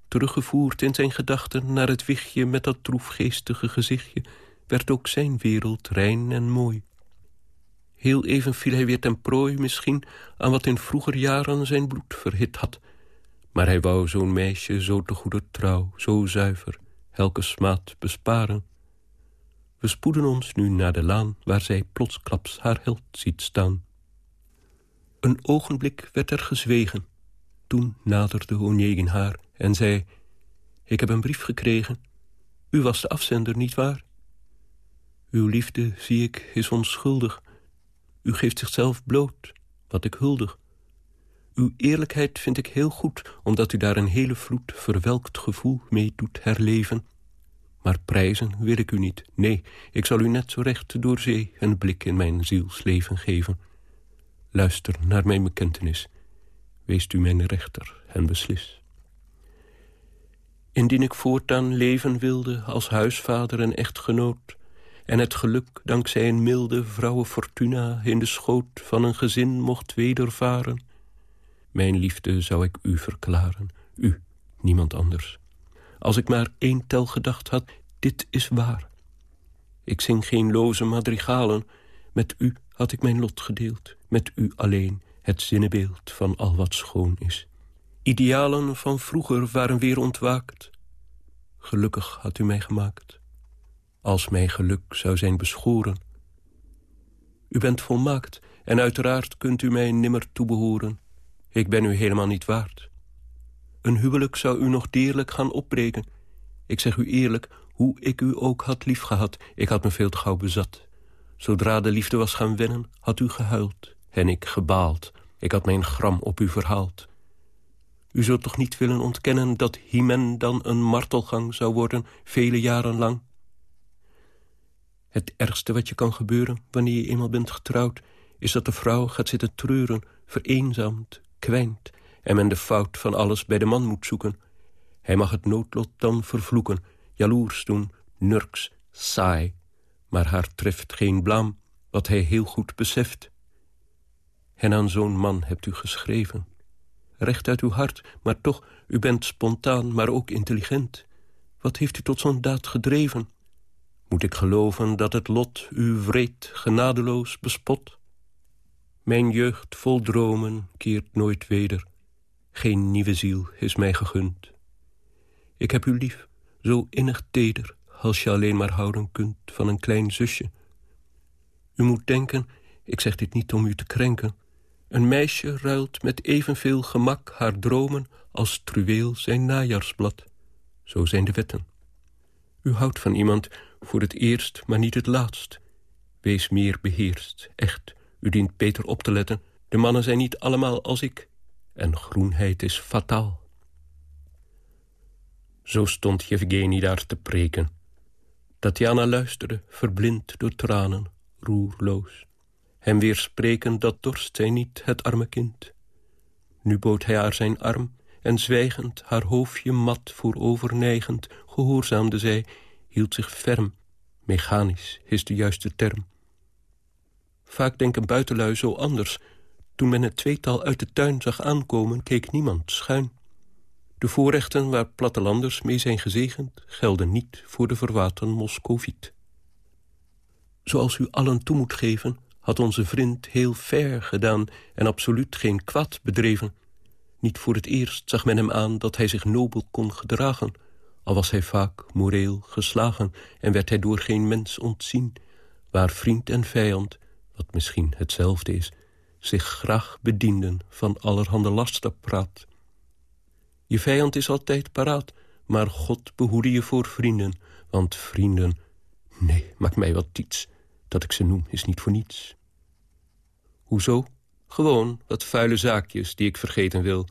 S4: Teruggevoerd in zijn gedachten naar het wichtje met dat droefgeestige gezichtje... werd ook zijn wereld rein en mooi. Heel even viel hij weer ten prooi misschien aan wat in vroeger jaren zijn bloed verhit had. Maar hij wou zo'n meisje zo te goede trouw, zo zuiver, elke smaad besparen. We spoeden ons nu naar de laan waar zij plotsklaps haar held ziet staan. Een ogenblik werd er gezwegen. Toen naderde Onegin haar en zei... Ik heb een brief gekregen. U was de afzender, niet waar? Uw liefde, zie ik, is onschuldig. U geeft zichzelf bloot, wat ik huldig. Uw eerlijkheid vind ik heel goed... omdat u daar een hele vloed verwelkt gevoel mee doet herleven... Maar prijzen wil ik u niet. Nee, ik zal u net zo recht door zee een blik in mijn zielsleven geven. Luister naar mijn bekentenis. Wees u mijn rechter en beslis. Indien ik voortaan leven wilde als huisvader en echtgenoot... en het geluk dankzij een milde vrouwe Fortuna... in de schoot van een gezin mocht wedervaren... mijn liefde zou ik u verklaren, u, niemand anders... Als ik maar één tel gedacht had, dit is waar. Ik zing geen loze madrigalen, met u had ik mijn lot gedeeld. Met u alleen het zinnebeeld van al wat schoon is. Idealen van vroeger waren weer ontwaakt. Gelukkig had u mij gemaakt. Als mijn geluk zou zijn beschoren. U bent volmaakt en uiteraard kunt u mij nimmer toebehoren. Ik ben u helemaal niet waard. Een huwelijk zou u nog deerlijk gaan opbreken. Ik zeg u eerlijk, hoe ik u ook had liefgehad, ik had me veel te gauw bezat. Zodra de liefde was gaan wennen, had u gehuild en ik gebaald. Ik had mijn gram op u verhaald. U zult toch niet willen ontkennen dat hymen dan een martelgang zou worden, vele jaren lang? Het ergste wat je kan gebeuren wanneer je eenmaal bent getrouwd... is dat de vrouw gaat zitten treuren, vereenzaamd, kwijnt en men de fout van alles bij de man moet zoeken. Hij mag het noodlot dan vervloeken, jaloers doen, nurks, saai. Maar haar treft geen blaam, wat hij heel goed beseft. En aan zo'n man hebt u geschreven. Recht uit uw hart, maar toch, u bent spontaan, maar ook intelligent. Wat heeft u tot zo'n daad gedreven? Moet ik geloven dat het lot u wreed, genadeloos bespot? Mijn jeugd vol dromen keert nooit weder. Geen nieuwe ziel is mij gegund. Ik heb u lief, zo innig teder... als je alleen maar houden kunt van een klein zusje. U moet denken, ik zeg dit niet om u te krenken... een meisje ruilt met evenveel gemak haar dromen... als truweel zijn najaarsblad. Zo zijn de wetten. U houdt van iemand voor het eerst, maar niet het laatst. Wees meer beheerst, echt. U dient beter op te letten. De mannen zijn niet allemaal als ik en groenheid is fataal. Zo stond Yevgeny daar te preken. Tatjana luisterde, verblind door tranen, roerloos. Hem weerspreken, dat dorst zij niet, het arme kind. Nu bood hij haar zijn arm, en zwijgend, haar hoofdje mat vooroverneigend, gehoorzaamde zij, hield zich ferm. Mechanisch is de juiste term. Vaak denken buitenlui zo anders, toen men het tweetal uit de tuin zag aankomen, keek niemand schuin. De voorrechten waar plattelanders mee zijn gezegend... gelden niet voor de verwaten Moscoviet. Zoals u allen toe moet geven, had onze vriend heel ver gedaan... en absoluut geen kwaad bedreven. Niet voor het eerst zag men hem aan dat hij zich nobel kon gedragen... al was hij vaak moreel geslagen... en werd hij door geen mens ontzien... waar vriend en vijand wat misschien hetzelfde is... zich graag bedienden van allerhande lasterpraat. Je vijand is altijd paraat, maar God behoede je voor vrienden. Want vrienden, nee, maak mij wat iets. Dat ik ze noem is niet voor niets. Hoezo? Gewoon wat vuile zaakjes die ik vergeten wil.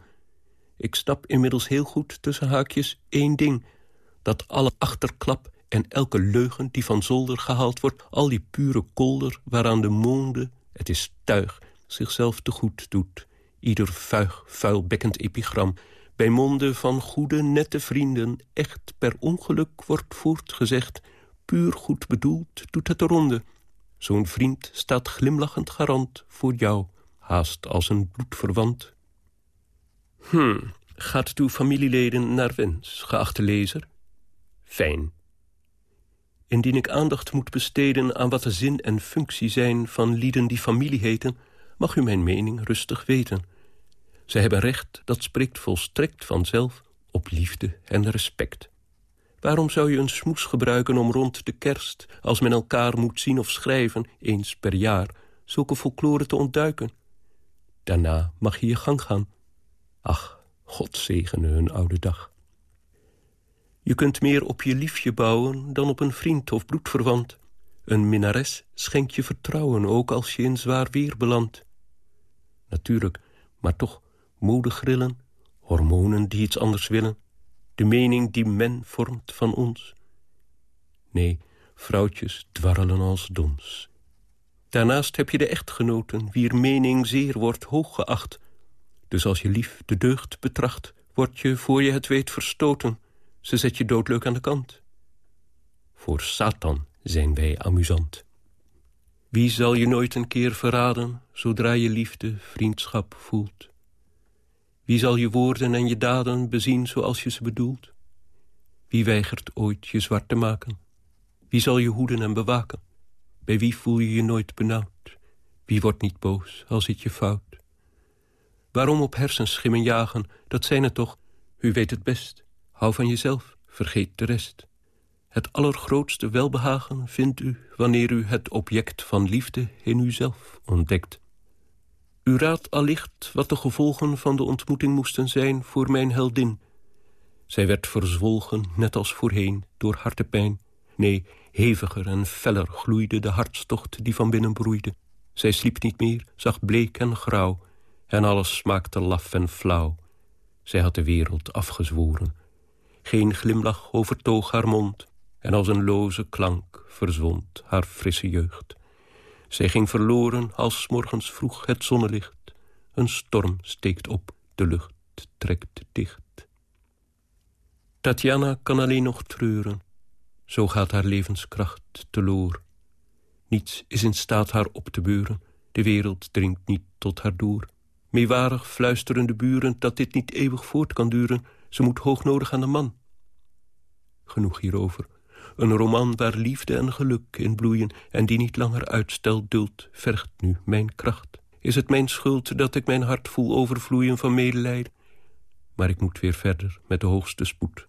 S4: Ik snap inmiddels heel goed tussen haakjes één ding. Dat alle achterklap en elke leugen die van zolder gehaald wordt... al die pure kolder waaraan de monde, het is tuig, zichzelf te goed doet. Ieder vuig, vuilbekkend epigram... bij monden van goede, nette vrienden... echt per ongeluk wordt voortgezegd... puur goed bedoeld doet het de ronde. Zo'n vriend staat glimlachend garant voor jou... haast als een bloedverwant. Hm, gaat uw familieleden naar wens, geachte lezer? Fijn. Indien ik aandacht moet besteden aan wat de zin en functie zijn... van lieden die familie heten, mag u mijn mening rustig weten. Zij hebben recht, dat spreekt volstrekt vanzelf, op liefde en respect. Waarom zou je een smoes gebruiken om rond de kerst... als men elkaar moet zien of schrijven, eens per jaar... zulke folklore te ontduiken? Daarna mag je je gang gaan. Ach, God zegene hun oude dag. Je kunt meer op je liefje bouwen dan op een vriend of bloedverwant. Een minnares schenkt je vertrouwen, ook als je in zwaar weer belandt. Natuurlijk, maar toch, modegrillen, hormonen die iets anders willen... de mening die men vormt van ons. Nee, vrouwtjes dwarrelen als dons. Daarnaast heb je de echtgenoten, wier mening zeer wordt hooggeacht. Dus als je lief de deugd betracht, word je voor je het weet verstoten... Ze zet je doodleuk aan de kant. Voor Satan zijn wij amusant. Wie zal je nooit een keer verraden, zodra je liefde, vriendschap voelt? Wie zal je woorden en je daden bezien zoals je ze bedoelt? Wie weigert ooit je zwart te maken? Wie zal je hoeden en bewaken? Bij wie voel je je nooit benauwd? Wie wordt niet boos, al zit je fout? Waarom op hersenschimmen jagen, dat zijn het toch, u weet het best. Hou van jezelf, vergeet de rest. Het allergrootste welbehagen vindt u wanneer u het object van liefde in uzelf ontdekt. U raadt allicht wat de gevolgen van de ontmoeting moesten zijn voor mijn heldin. Zij werd verzwolgen, net als voorheen, door hartepijn. Nee, heviger en feller gloeide de hartstocht die van binnen broeide. Zij sliep niet meer, zag bleek en grauw, en alles smaakte laf en flauw. Zij had de wereld afgezworen, geen glimlach overtoog haar mond... en als een loze klank verzwond haar frisse jeugd. Zij ging verloren als morgens vroeg het zonnelicht. Een storm steekt op, de lucht trekt dicht. Tatjana kan alleen nog treuren. Zo gaat haar levenskracht teloor. Niets is in staat haar op te beuren. De wereld dringt niet tot haar door. Meewarig fluisteren de buren dat dit niet eeuwig voort kan duren... Ze moet hoognodig aan de man. Genoeg hierover. Een roman waar liefde en geluk in bloeien... en die niet langer uitstel duldt, vergt nu mijn kracht. Is het mijn schuld dat ik mijn hart voel overvloeien van medelijden? Maar ik moet weer verder met de hoogste spoed.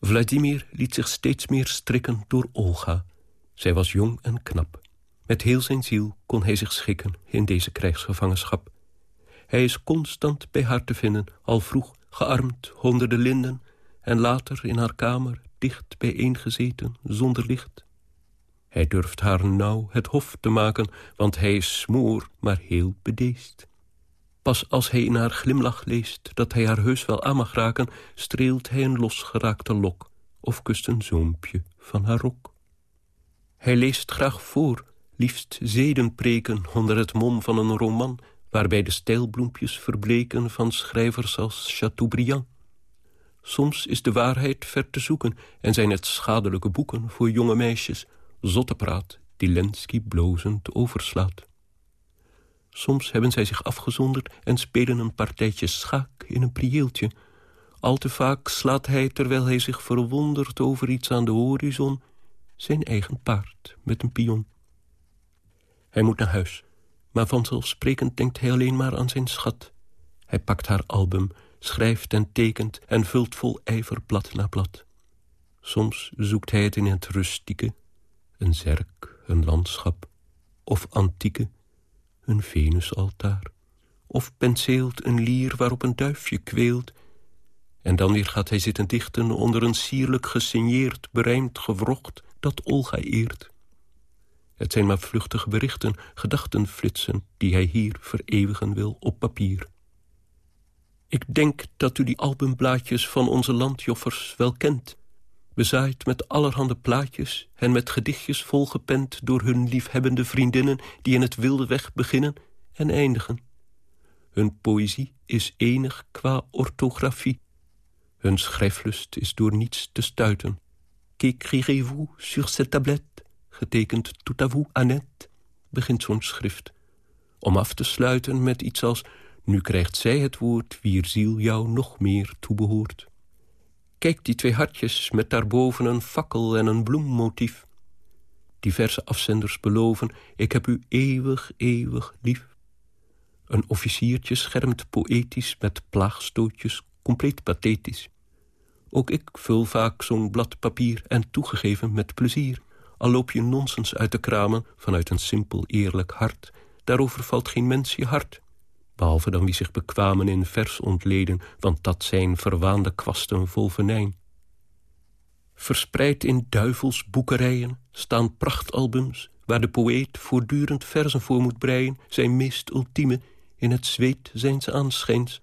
S4: Vladimir liet zich steeds meer strikken door Olga. Zij was jong en knap. Met heel zijn ziel kon hij zich schikken in deze krijgsgevangenschap. Hij is constant bij haar te vinden, al vroeg gearmd onder de linden... en later in haar kamer dicht bijeengezeten zonder licht. Hij durft haar nauw het hof te maken, want hij is smoor, maar heel bedeesd. Pas als hij in haar glimlach leest dat hij haar heus wel aan mag raken... streelt hij een losgeraakte lok of kust een zoompje van haar rok. Hij leest graag voor, liefst zedenpreken onder het mom van een roman waarbij de stijlbloempjes verbleken van schrijvers als Chateaubriand. Soms is de waarheid ver te zoeken en zijn het schadelijke boeken voor jonge meisjes, zottepraat die Lenski blozend overslaat. Soms hebben zij zich afgezonderd en spelen een partijtje schaak in een prieeltje. Al te vaak slaat hij, terwijl hij zich verwondert over iets aan de horizon, zijn eigen paard met een pion. Hij moet naar huis, maar vanzelfsprekend denkt hij alleen maar aan zijn schat. Hij pakt haar album, schrijft en tekent en vult vol ijver blad na blad. Soms zoekt hij het in het rustieke, een zerk, een landschap. Of antieke, een Venusaltaar. Of penseelt een lier waarop een duifje kweelt. En dan weer gaat hij zitten dichten onder een sierlijk gesigneerd, berijmd gewrocht dat Olga eert. Het zijn maar vluchtige berichten, gedachtenflitsen... die hij hier vereeuwigen wil op papier. Ik denk dat u die albumblaadjes van onze landjoffers wel kent. Bezaaid met allerhande plaatjes en met gedichtjes volgepend... door hun liefhebbende vriendinnen die in het wilde weg beginnen en eindigen. Hun poëzie is enig qua orthografie. Hun schrijflust is door niets te stuiten. Qu'écrirez-vous sur cette tablette? Getekend vous, Annette, begint zo'n schrift. Om af te sluiten met iets als... Nu krijgt zij het woord, wier ziel jou nog meer toebehoort. Kijk die twee hartjes met daarboven een fakkel en een bloemmotief. Diverse afzenders beloven, ik heb u eeuwig, eeuwig lief. Een officiertje schermt poëtisch met plaagstootjes, compleet pathetisch. Ook ik vul vaak zo'n blad papier en toegegeven met plezier. Al loop je nonsens uit te kramen vanuit een simpel eerlijk hart. Daarover valt geen mens je hart. Behalve dan wie zich bekwamen in vers ontleden, want dat zijn verwaande kwasten vol venijn. Verspreid in duivelsboekerijen staan prachtalbums... waar de poëet voortdurend verzen voor moet breien... zijn meest ultieme, in het zweet zijns aanschijns.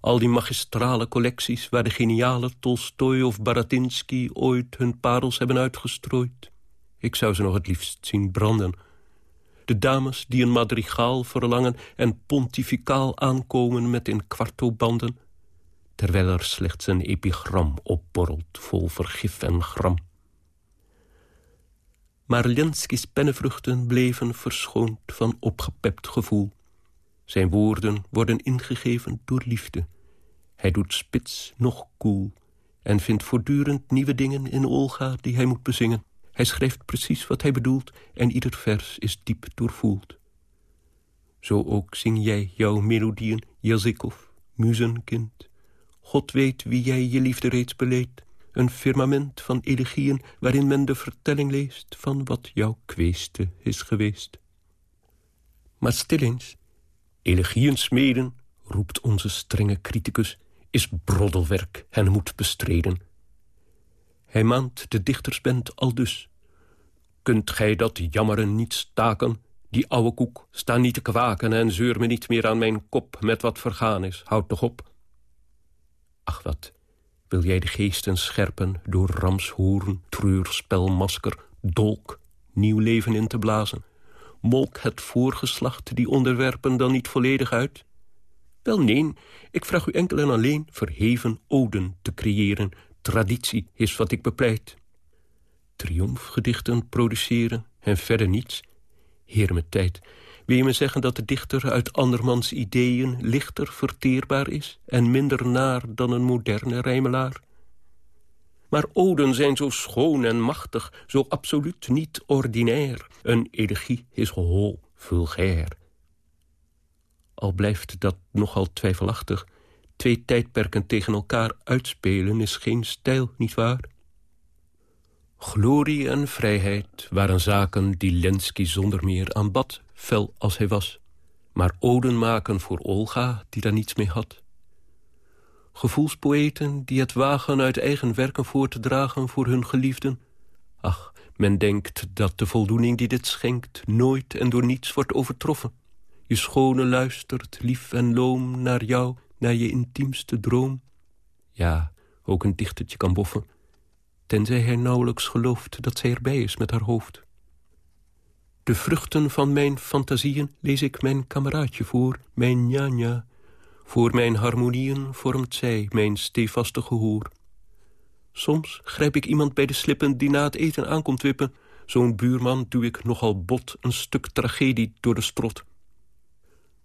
S4: Al die magistrale collecties waar de geniale Tolstoj of Baratinsky... ooit hun parels hebben uitgestrooid. Ik zou ze nog het liefst zien branden de dames die een madrigaal verlangen... en pontificaal aankomen met in kwartobanden... terwijl er slechts een epigram opborrelt vol vergif en gram. Maar Lenskis pennenvruchten bleven verschoond van opgepept gevoel. Zijn woorden worden ingegeven door liefde. Hij doet spits nog koel... en vindt voortdurend nieuwe dingen in Olga die hij moet bezingen. Hij schrijft precies wat hij bedoelt en ieder vers is diep doorvoeld. Zo ook zing jij jouw melodieën, Jazikov, muzenkind. God weet wie jij je liefde reeds beleed. Een firmament van elegieën waarin men de vertelling leest... van wat jouw kweeste is geweest. Maar stil eens, elegieën smeden, roept onze strenge criticus... is broddelwerk en moet bestreden... Hij maant de dichtersband al dus. Kunt gij dat jammeren niet staken? Die ouwe koek, sta niet te kwaken... en zeur me niet meer aan mijn kop met wat vergaan is. Houd toch op. Ach wat, wil jij de geesten scherpen... door ramshoorn, treurspelmasker, dolk... nieuw leven in te blazen? Molk het voorgeslacht die onderwerpen dan niet volledig uit? Wel nee, ik vraag u enkel en alleen verheven oden te creëren Traditie is wat ik bepleit. Triomfgedichten produceren en verder niets. Heer met tijd, wil je me zeggen dat de dichter uit andermans ideeën lichter verteerbaar is en minder naar dan een moderne rijmelaar? Maar oden zijn zo schoon en machtig, zo absoluut niet ordinair. Een elegie is hol, vulgair. Al blijft dat nogal twijfelachtig Twee tijdperken tegen elkaar uitspelen is geen stijl, nietwaar? Glorie en vrijheid waren zaken die Lenski zonder meer aanbad, fel als hij was. Maar oden maken voor Olga, die daar niets mee had. Gevoelspoëten die het wagen uit eigen werken voor te dragen voor hun geliefden. Ach, men denkt dat de voldoening die dit schenkt nooit en door niets wordt overtroffen. Je schone luistert, lief en loom, naar jou naar je intiemste droom. Ja, ook een dichtertje kan boffen, tenzij hij nauwelijks gelooft dat zij erbij is met haar hoofd. De vruchten van mijn fantasieën lees ik mijn kameraadje voor, mijn njanja. Voor mijn harmonieën vormt zij mijn stevaste gehoor. Soms grijp ik iemand bij de slippen die na het eten aankomt wippen. Zo'n buurman duw ik nogal bot een stuk tragedie door de strot.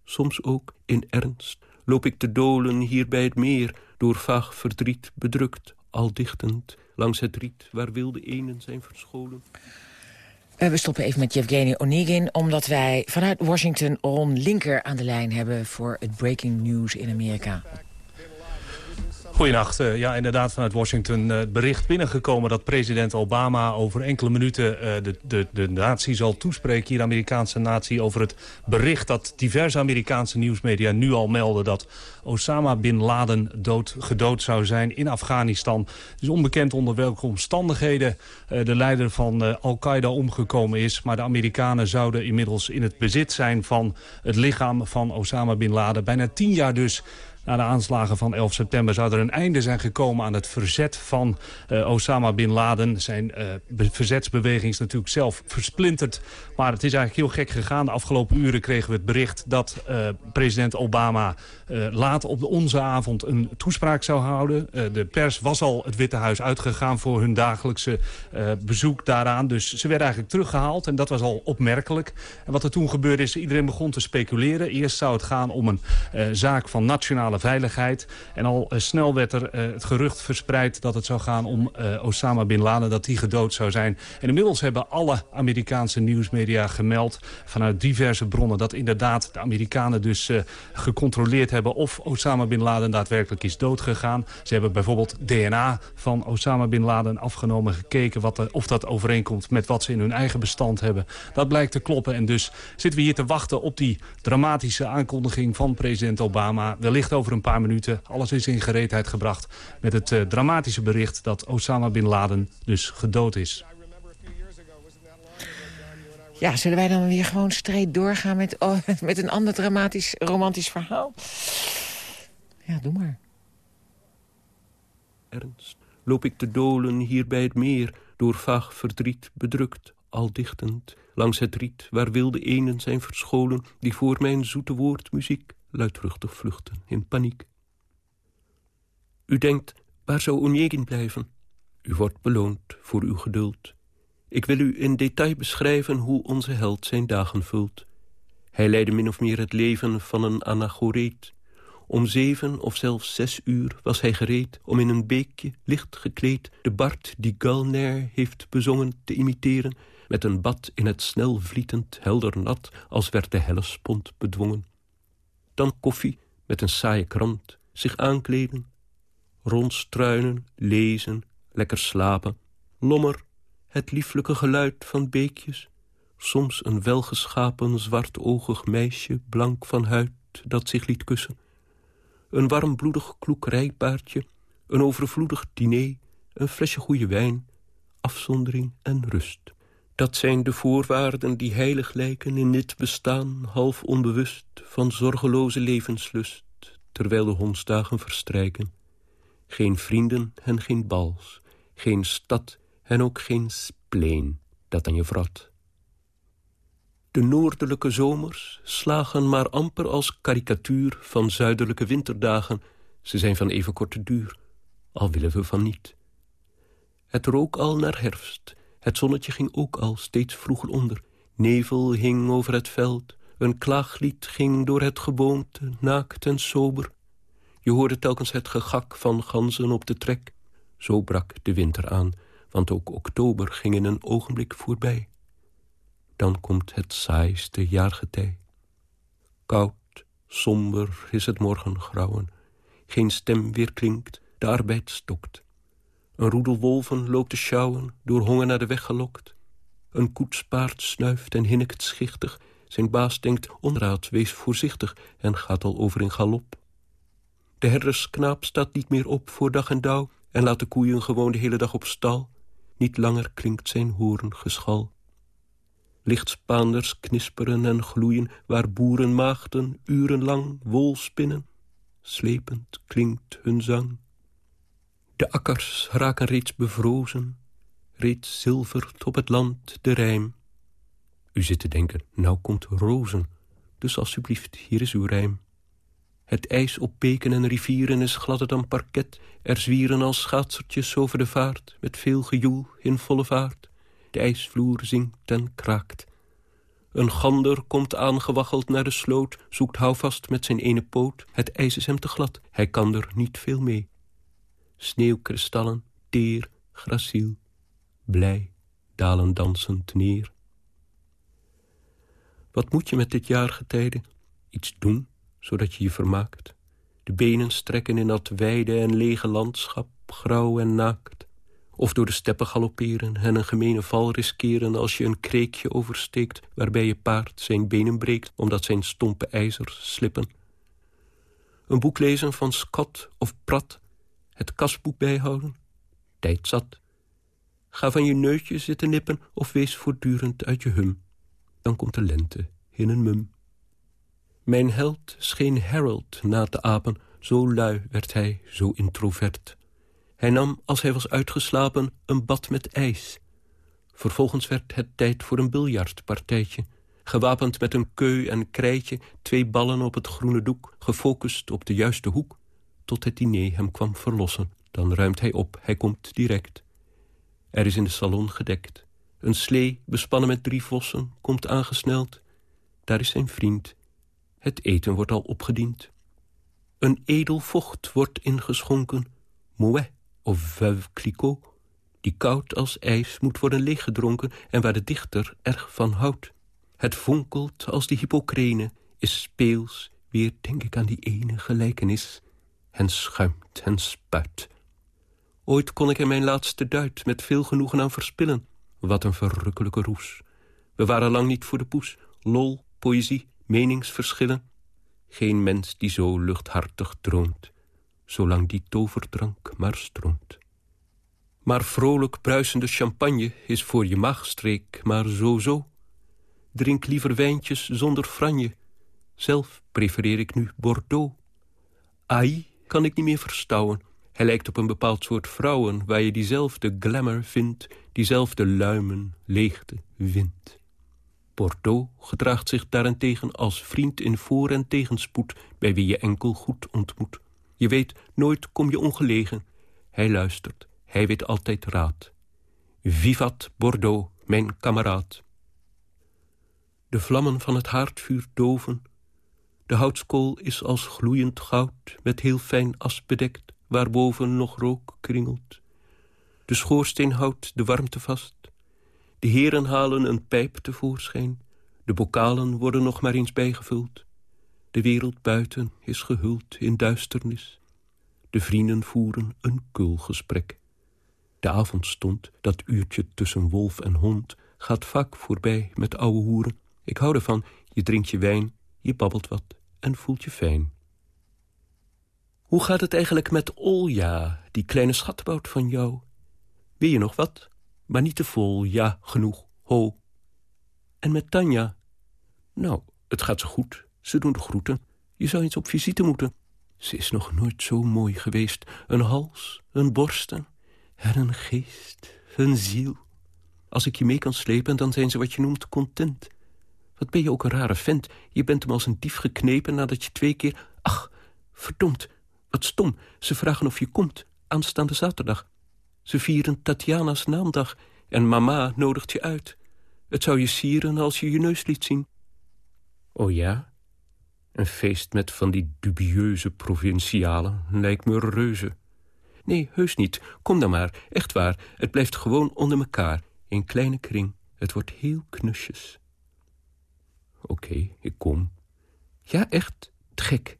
S4: Soms ook, in ernst, loop ik te dolen hier bij het meer... door vaag verdriet bedrukt, al dichtend... langs het riet waar wilde enen zijn verscholen.
S3: Eh, we stoppen even met Yevgeny Onegin... omdat wij vanuit Washington Ron Linker aan de lijn hebben... voor het breaking news in Amerika.
S5: Goedenacht. Uh, ja, inderdaad vanuit Washington uh, bericht binnengekomen... dat president Obama over enkele minuten uh, de, de, de natie zal toespreken... hier de Amerikaanse natie over het bericht dat diverse Amerikaanse nieuwsmedia nu al melden... dat Osama Bin Laden dood, gedood zou zijn in Afghanistan. Het is onbekend onder welke omstandigheden de leider van Al-Qaeda omgekomen is. Maar de Amerikanen zouden inmiddels in het bezit zijn van het lichaam van Osama Bin Laden. Bijna tien jaar dus na de aanslagen van 11 september zou er een einde zijn gekomen aan het verzet van uh, Osama Bin Laden. Zijn uh, verzetsbeweging is natuurlijk zelf versplinterd. Maar het is eigenlijk heel gek gegaan. De afgelopen uren kregen we het bericht dat uh, president Obama laat op onze avond een toespraak zou houden. de pers was al het Witte Huis uitgegaan voor hun dagelijkse bezoek daaraan. Dus ze werden eigenlijk teruggehaald en dat was al opmerkelijk. En wat er toen gebeurde is, iedereen begon te speculeren. Eerst zou het gaan om een zaak van nationale veiligheid. En al uh, snel werd er uh, het gerucht verspreid dat het zou gaan om uh, Osama Bin Laden, dat die gedood zou zijn. En inmiddels hebben alle Amerikaanse nieuwsmedia gemeld vanuit diverse bronnen dat inderdaad de Amerikanen dus gecontroleerd hebben of Osama Bin Laden daadwerkelijk is doodgegaan. Ze hebben bijvoorbeeld DNA van Osama Bin Laden afgenomen, gekeken wat of dat overeenkomt met wat ze in hun eigen bestand hebben. Dat blijkt te kloppen en dus zitten we hier te wachten op die dramatische aankondiging van president Obama. Wellicht over over een paar minuten. Alles is in gereedheid gebracht met het uh, dramatische bericht dat Osama Bin Laden dus gedood is.
S3: Ja, zullen wij dan weer gewoon streed doorgaan met, oh, met een ander dramatisch, romantisch verhaal? Ja, doe maar.
S4: Ernst, loop ik te dolen hier bij het meer, door vaag verdriet bedrukt, al dichtend, langs het riet waar wilde enen zijn verscholen, die voor mijn zoete woord muziek luidruchtig vluchten, in paniek. U denkt, waar zou Onegin blijven? U wordt beloond voor uw geduld. Ik wil u in detail beschrijven hoe onze held zijn dagen vult. Hij leidde min of meer het leven van een anachoreet. Om zeven of zelfs zes uur was hij gereed om in een beekje, licht gekleed... de Bart die Galner heeft bezongen te imiteren... met een bad in het snel vlietend helder nat... als werd de Hellespont bedwongen dan koffie met een saaie krant, zich aankleden, rondstruinen, lezen, lekker slapen, lommer, het lieflijke geluid van beekjes, soms een welgeschapen zwartoogig meisje, blank van huid, dat zich liet kussen, een warmbloedig kloek rijpaardje, een overvloedig diner, een flesje goede wijn, afzondering en rust. Dat zijn de voorwaarden die heilig lijken in dit bestaan, half onbewust van zorgeloze levenslust, terwijl de hondsdagen verstrijken. Geen vrienden en geen bals, geen stad en ook geen spleen dat aan je vrat. De noordelijke zomers slagen maar amper als karikatuur van zuidelijke winterdagen. Ze zijn van even korte duur, al willen we van niet. Het rook al naar herfst het zonnetje ging ook al steeds vroeger onder. Nevel hing over het veld. Een klaaglied ging door het geboomte, naakt en sober. Je hoorde telkens het gegak van ganzen op de trek. Zo brak de winter aan, want ook oktober ging in een ogenblik voorbij. Dan komt het saaiste jaargetij. Koud, somber is het morgengrauwen. Geen stem weer klinkt, de arbeid stokt. Een roedel wolven loopt te sjouwen, door honger naar de weg gelokt. Een koetspaard snuift en hinnikt schichtig. Zijn baas denkt, onraad, wees voorzichtig, en gaat al over in galop. De herdersknaap staat niet meer op voor dag en dauw... en laat de koeien gewoon de hele dag op stal. Niet langer klinkt zijn hoorngeschal. Lichtspaanders knisperen en gloeien... waar boerenmaagden urenlang wol spinnen. Slepend klinkt hun zang. De akkers raken reeds bevrozen, reeds zilvert op het land de rijm. U zit te denken, nou komt rozen, dus alsjeblieft, hier is uw rijm. Het ijs op beken en rivieren is gladder dan parket. Er zwieren als schaatsertjes over de vaart, met veel gejoel in volle vaart. De ijsvloer zinkt en kraakt. Een gander komt aangewaggeld naar de sloot, zoekt houvast met zijn ene poot. Het ijs is hem te glad, hij kan er niet veel mee sneeuwkristallen, teer, graciel, blij, dalen dansend neer. Wat moet je met dit jaargetijde? Iets doen, zodat je je vermaakt. De benen strekken in dat wijde en lege landschap, grauw en naakt. Of door de steppen galopperen en een gemene val riskeren... als je een kreekje oversteekt waarbij je paard zijn benen breekt... omdat zijn stompe ijzers slippen. Een boek lezen van Scott of Prat. Het kasboek bijhouden. Tijd zat. Ga van je neutje zitten nippen of wees voortdurend uit je hum. Dan komt de lente in een mum. Mijn held scheen Harold na te apen, zo lui werd hij, zo introvert. Hij nam, als hij was uitgeslapen, een bad met ijs. Vervolgens werd het tijd voor een biljartpartijtje. Gewapend met een keu en krijtje, twee ballen op het groene doek... gefocust op de juiste hoek, tot het diner hem kwam verlossen. Dan ruimt hij op, hij komt direct. Er is in de salon gedekt. Een slee, bespannen met drie vossen, komt aangesneld. Daar is zijn vriend. Het eten wordt al opgediend. Een edel vocht wordt ingeschonken, mouet of veuve clicquot... die koud als ijs moet worden leeggedronken... en waar de dichter erg van houdt. Het vonkelt als de hypocrene, is speels... weer denk ik aan die ene gelijkenis... en schuimt en spuit. Ooit kon ik er mijn laatste duit met veel genoegen aan verspillen. Wat een verrukkelijke roes. We waren lang niet voor de poes. Lol, poëzie, meningsverschillen. Geen mens die zo luchthartig droomt, zolang die toverdrank maar stroomt. Maar vrolijk bruisende champagne is voor je maagstreek maar zo-zo. Drink liever wijntjes zonder franje. Zelf prefereer ik nu Bordeaux. Ai kan ik niet meer verstouwen. Hij lijkt op een bepaald soort vrouwen... waar je diezelfde glamour vindt, diezelfde luimen, leegte, wind. Bordeaux gedraagt zich daarentegen als vriend in voor- en tegenspoed... bij wie je enkel goed ontmoet. Je weet, nooit kom je ongelegen. Hij luistert, hij weet altijd raad. Vivat Bordeaux, mijn kameraad. De vlammen van het haardvuur doven. De houtskool is als gloeiend goud... met heel fijn as bedekt, waarboven nog rook kringelt. De schoorsteen houdt de warmte vast. De heren halen een pijp tevoorschijn. De bokalen worden nog maar eens bijgevuld. De wereld buiten is gehuld in duisternis. De vrienden voeren een kulgesprek. De avondstond, dat uurtje tussen wolf en hond... gaat vaak voorbij met ouwe hoeren. Ik hou ervan, je drinkt je wijn, je babbelt wat en voelt je fijn. Hoe gaat het eigenlijk met Olja, die kleine schatbout van jou? Wil je nog wat? Maar niet te vol, ja, genoeg, ho. En met Tanja? Nou, het gaat zo goed. Ze doen de groeten. Je zou eens op visite moeten. Ze is nog nooit zo mooi geweest. Een hals, een borsten en een geest, een ziel. Als ik je mee kan slepen, dan zijn ze wat je noemt content. Wat ben je ook een rare vent. Je bent hem als een dief geknepen nadat je twee keer... Ach, verdomd, wat stom. Ze vragen of je komt, aanstaande zaterdag. Ze vieren Tatjana's naamdag en mama nodigt je uit. Het zou je sieren als je je neus liet zien. Oh ja? Een feest met van die dubieuze provincialen lijkt me reuze. Nee, heus niet. Kom dan maar. Echt waar. Het blijft gewoon onder mekaar. In kleine kring. Het wordt heel knusjes. Oké, ik kom. Ja, echt. Gek.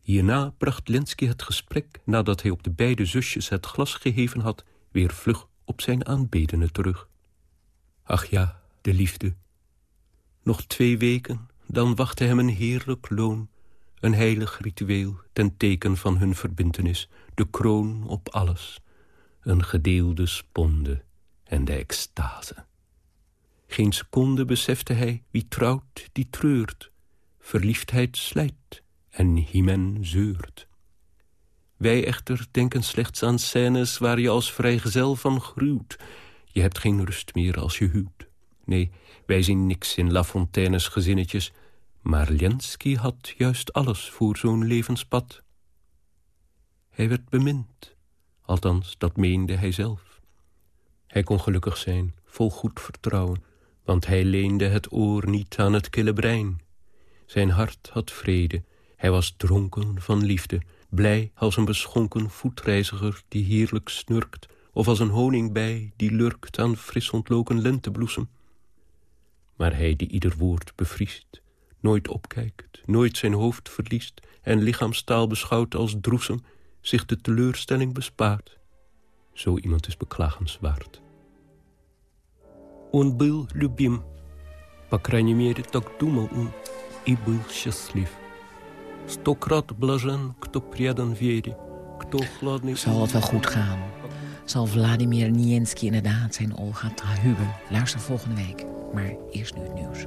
S4: Hierna bracht Lenski het gesprek, nadat hij op de beide zusjes het glas geheven had, weer vlug op zijn aanbedene terug. Ach ja, de liefde. Nog twee weken, dan wachtte hem een heerlijk loon, een heilig ritueel ten teken van hun verbintenis, de kroon op alles, een gedeelde sponde en de extase. Geen seconde besefte hij, wie trouwt, die treurt, verliefdheid slijt en hymen zeurt. Wij echter denken slechts aan scènes waar je als vrijgezel van gruwt. Je hebt geen rust meer als je huwt. Nee, wij zien niks in La Fontaine's gezinnetjes... maar Lenski had juist alles voor zo'n levenspad. Hij werd bemind, althans dat meende hij zelf. Hij kon gelukkig zijn, vol goed vertrouwen... want hij leende het oor niet aan het kille brein. Zijn hart had vrede, hij was dronken van liefde... blij als een beschonken voetreiziger die heerlijk snurkt... of als een honingbij die lurkt aan fris ontloken lentebloesem. Maar hij die ieder woord bevriest, Nooit opkijkt, nooit zijn hoofd verliest... en lichaamstaal beschouwt als droesem... zich de teleurstelling bespaart. Zo iemand is beklagenswaard. Он был любим. По крайней мере, так думал он и был счастлив. Сто крат блажен, кто предан вере, кто хладный...
S3: Wel goed gaan? Zal Vladimir Niensky inderdaad zijn Olga huwen? Luister volgende week. Maar eerst nu het nieuws.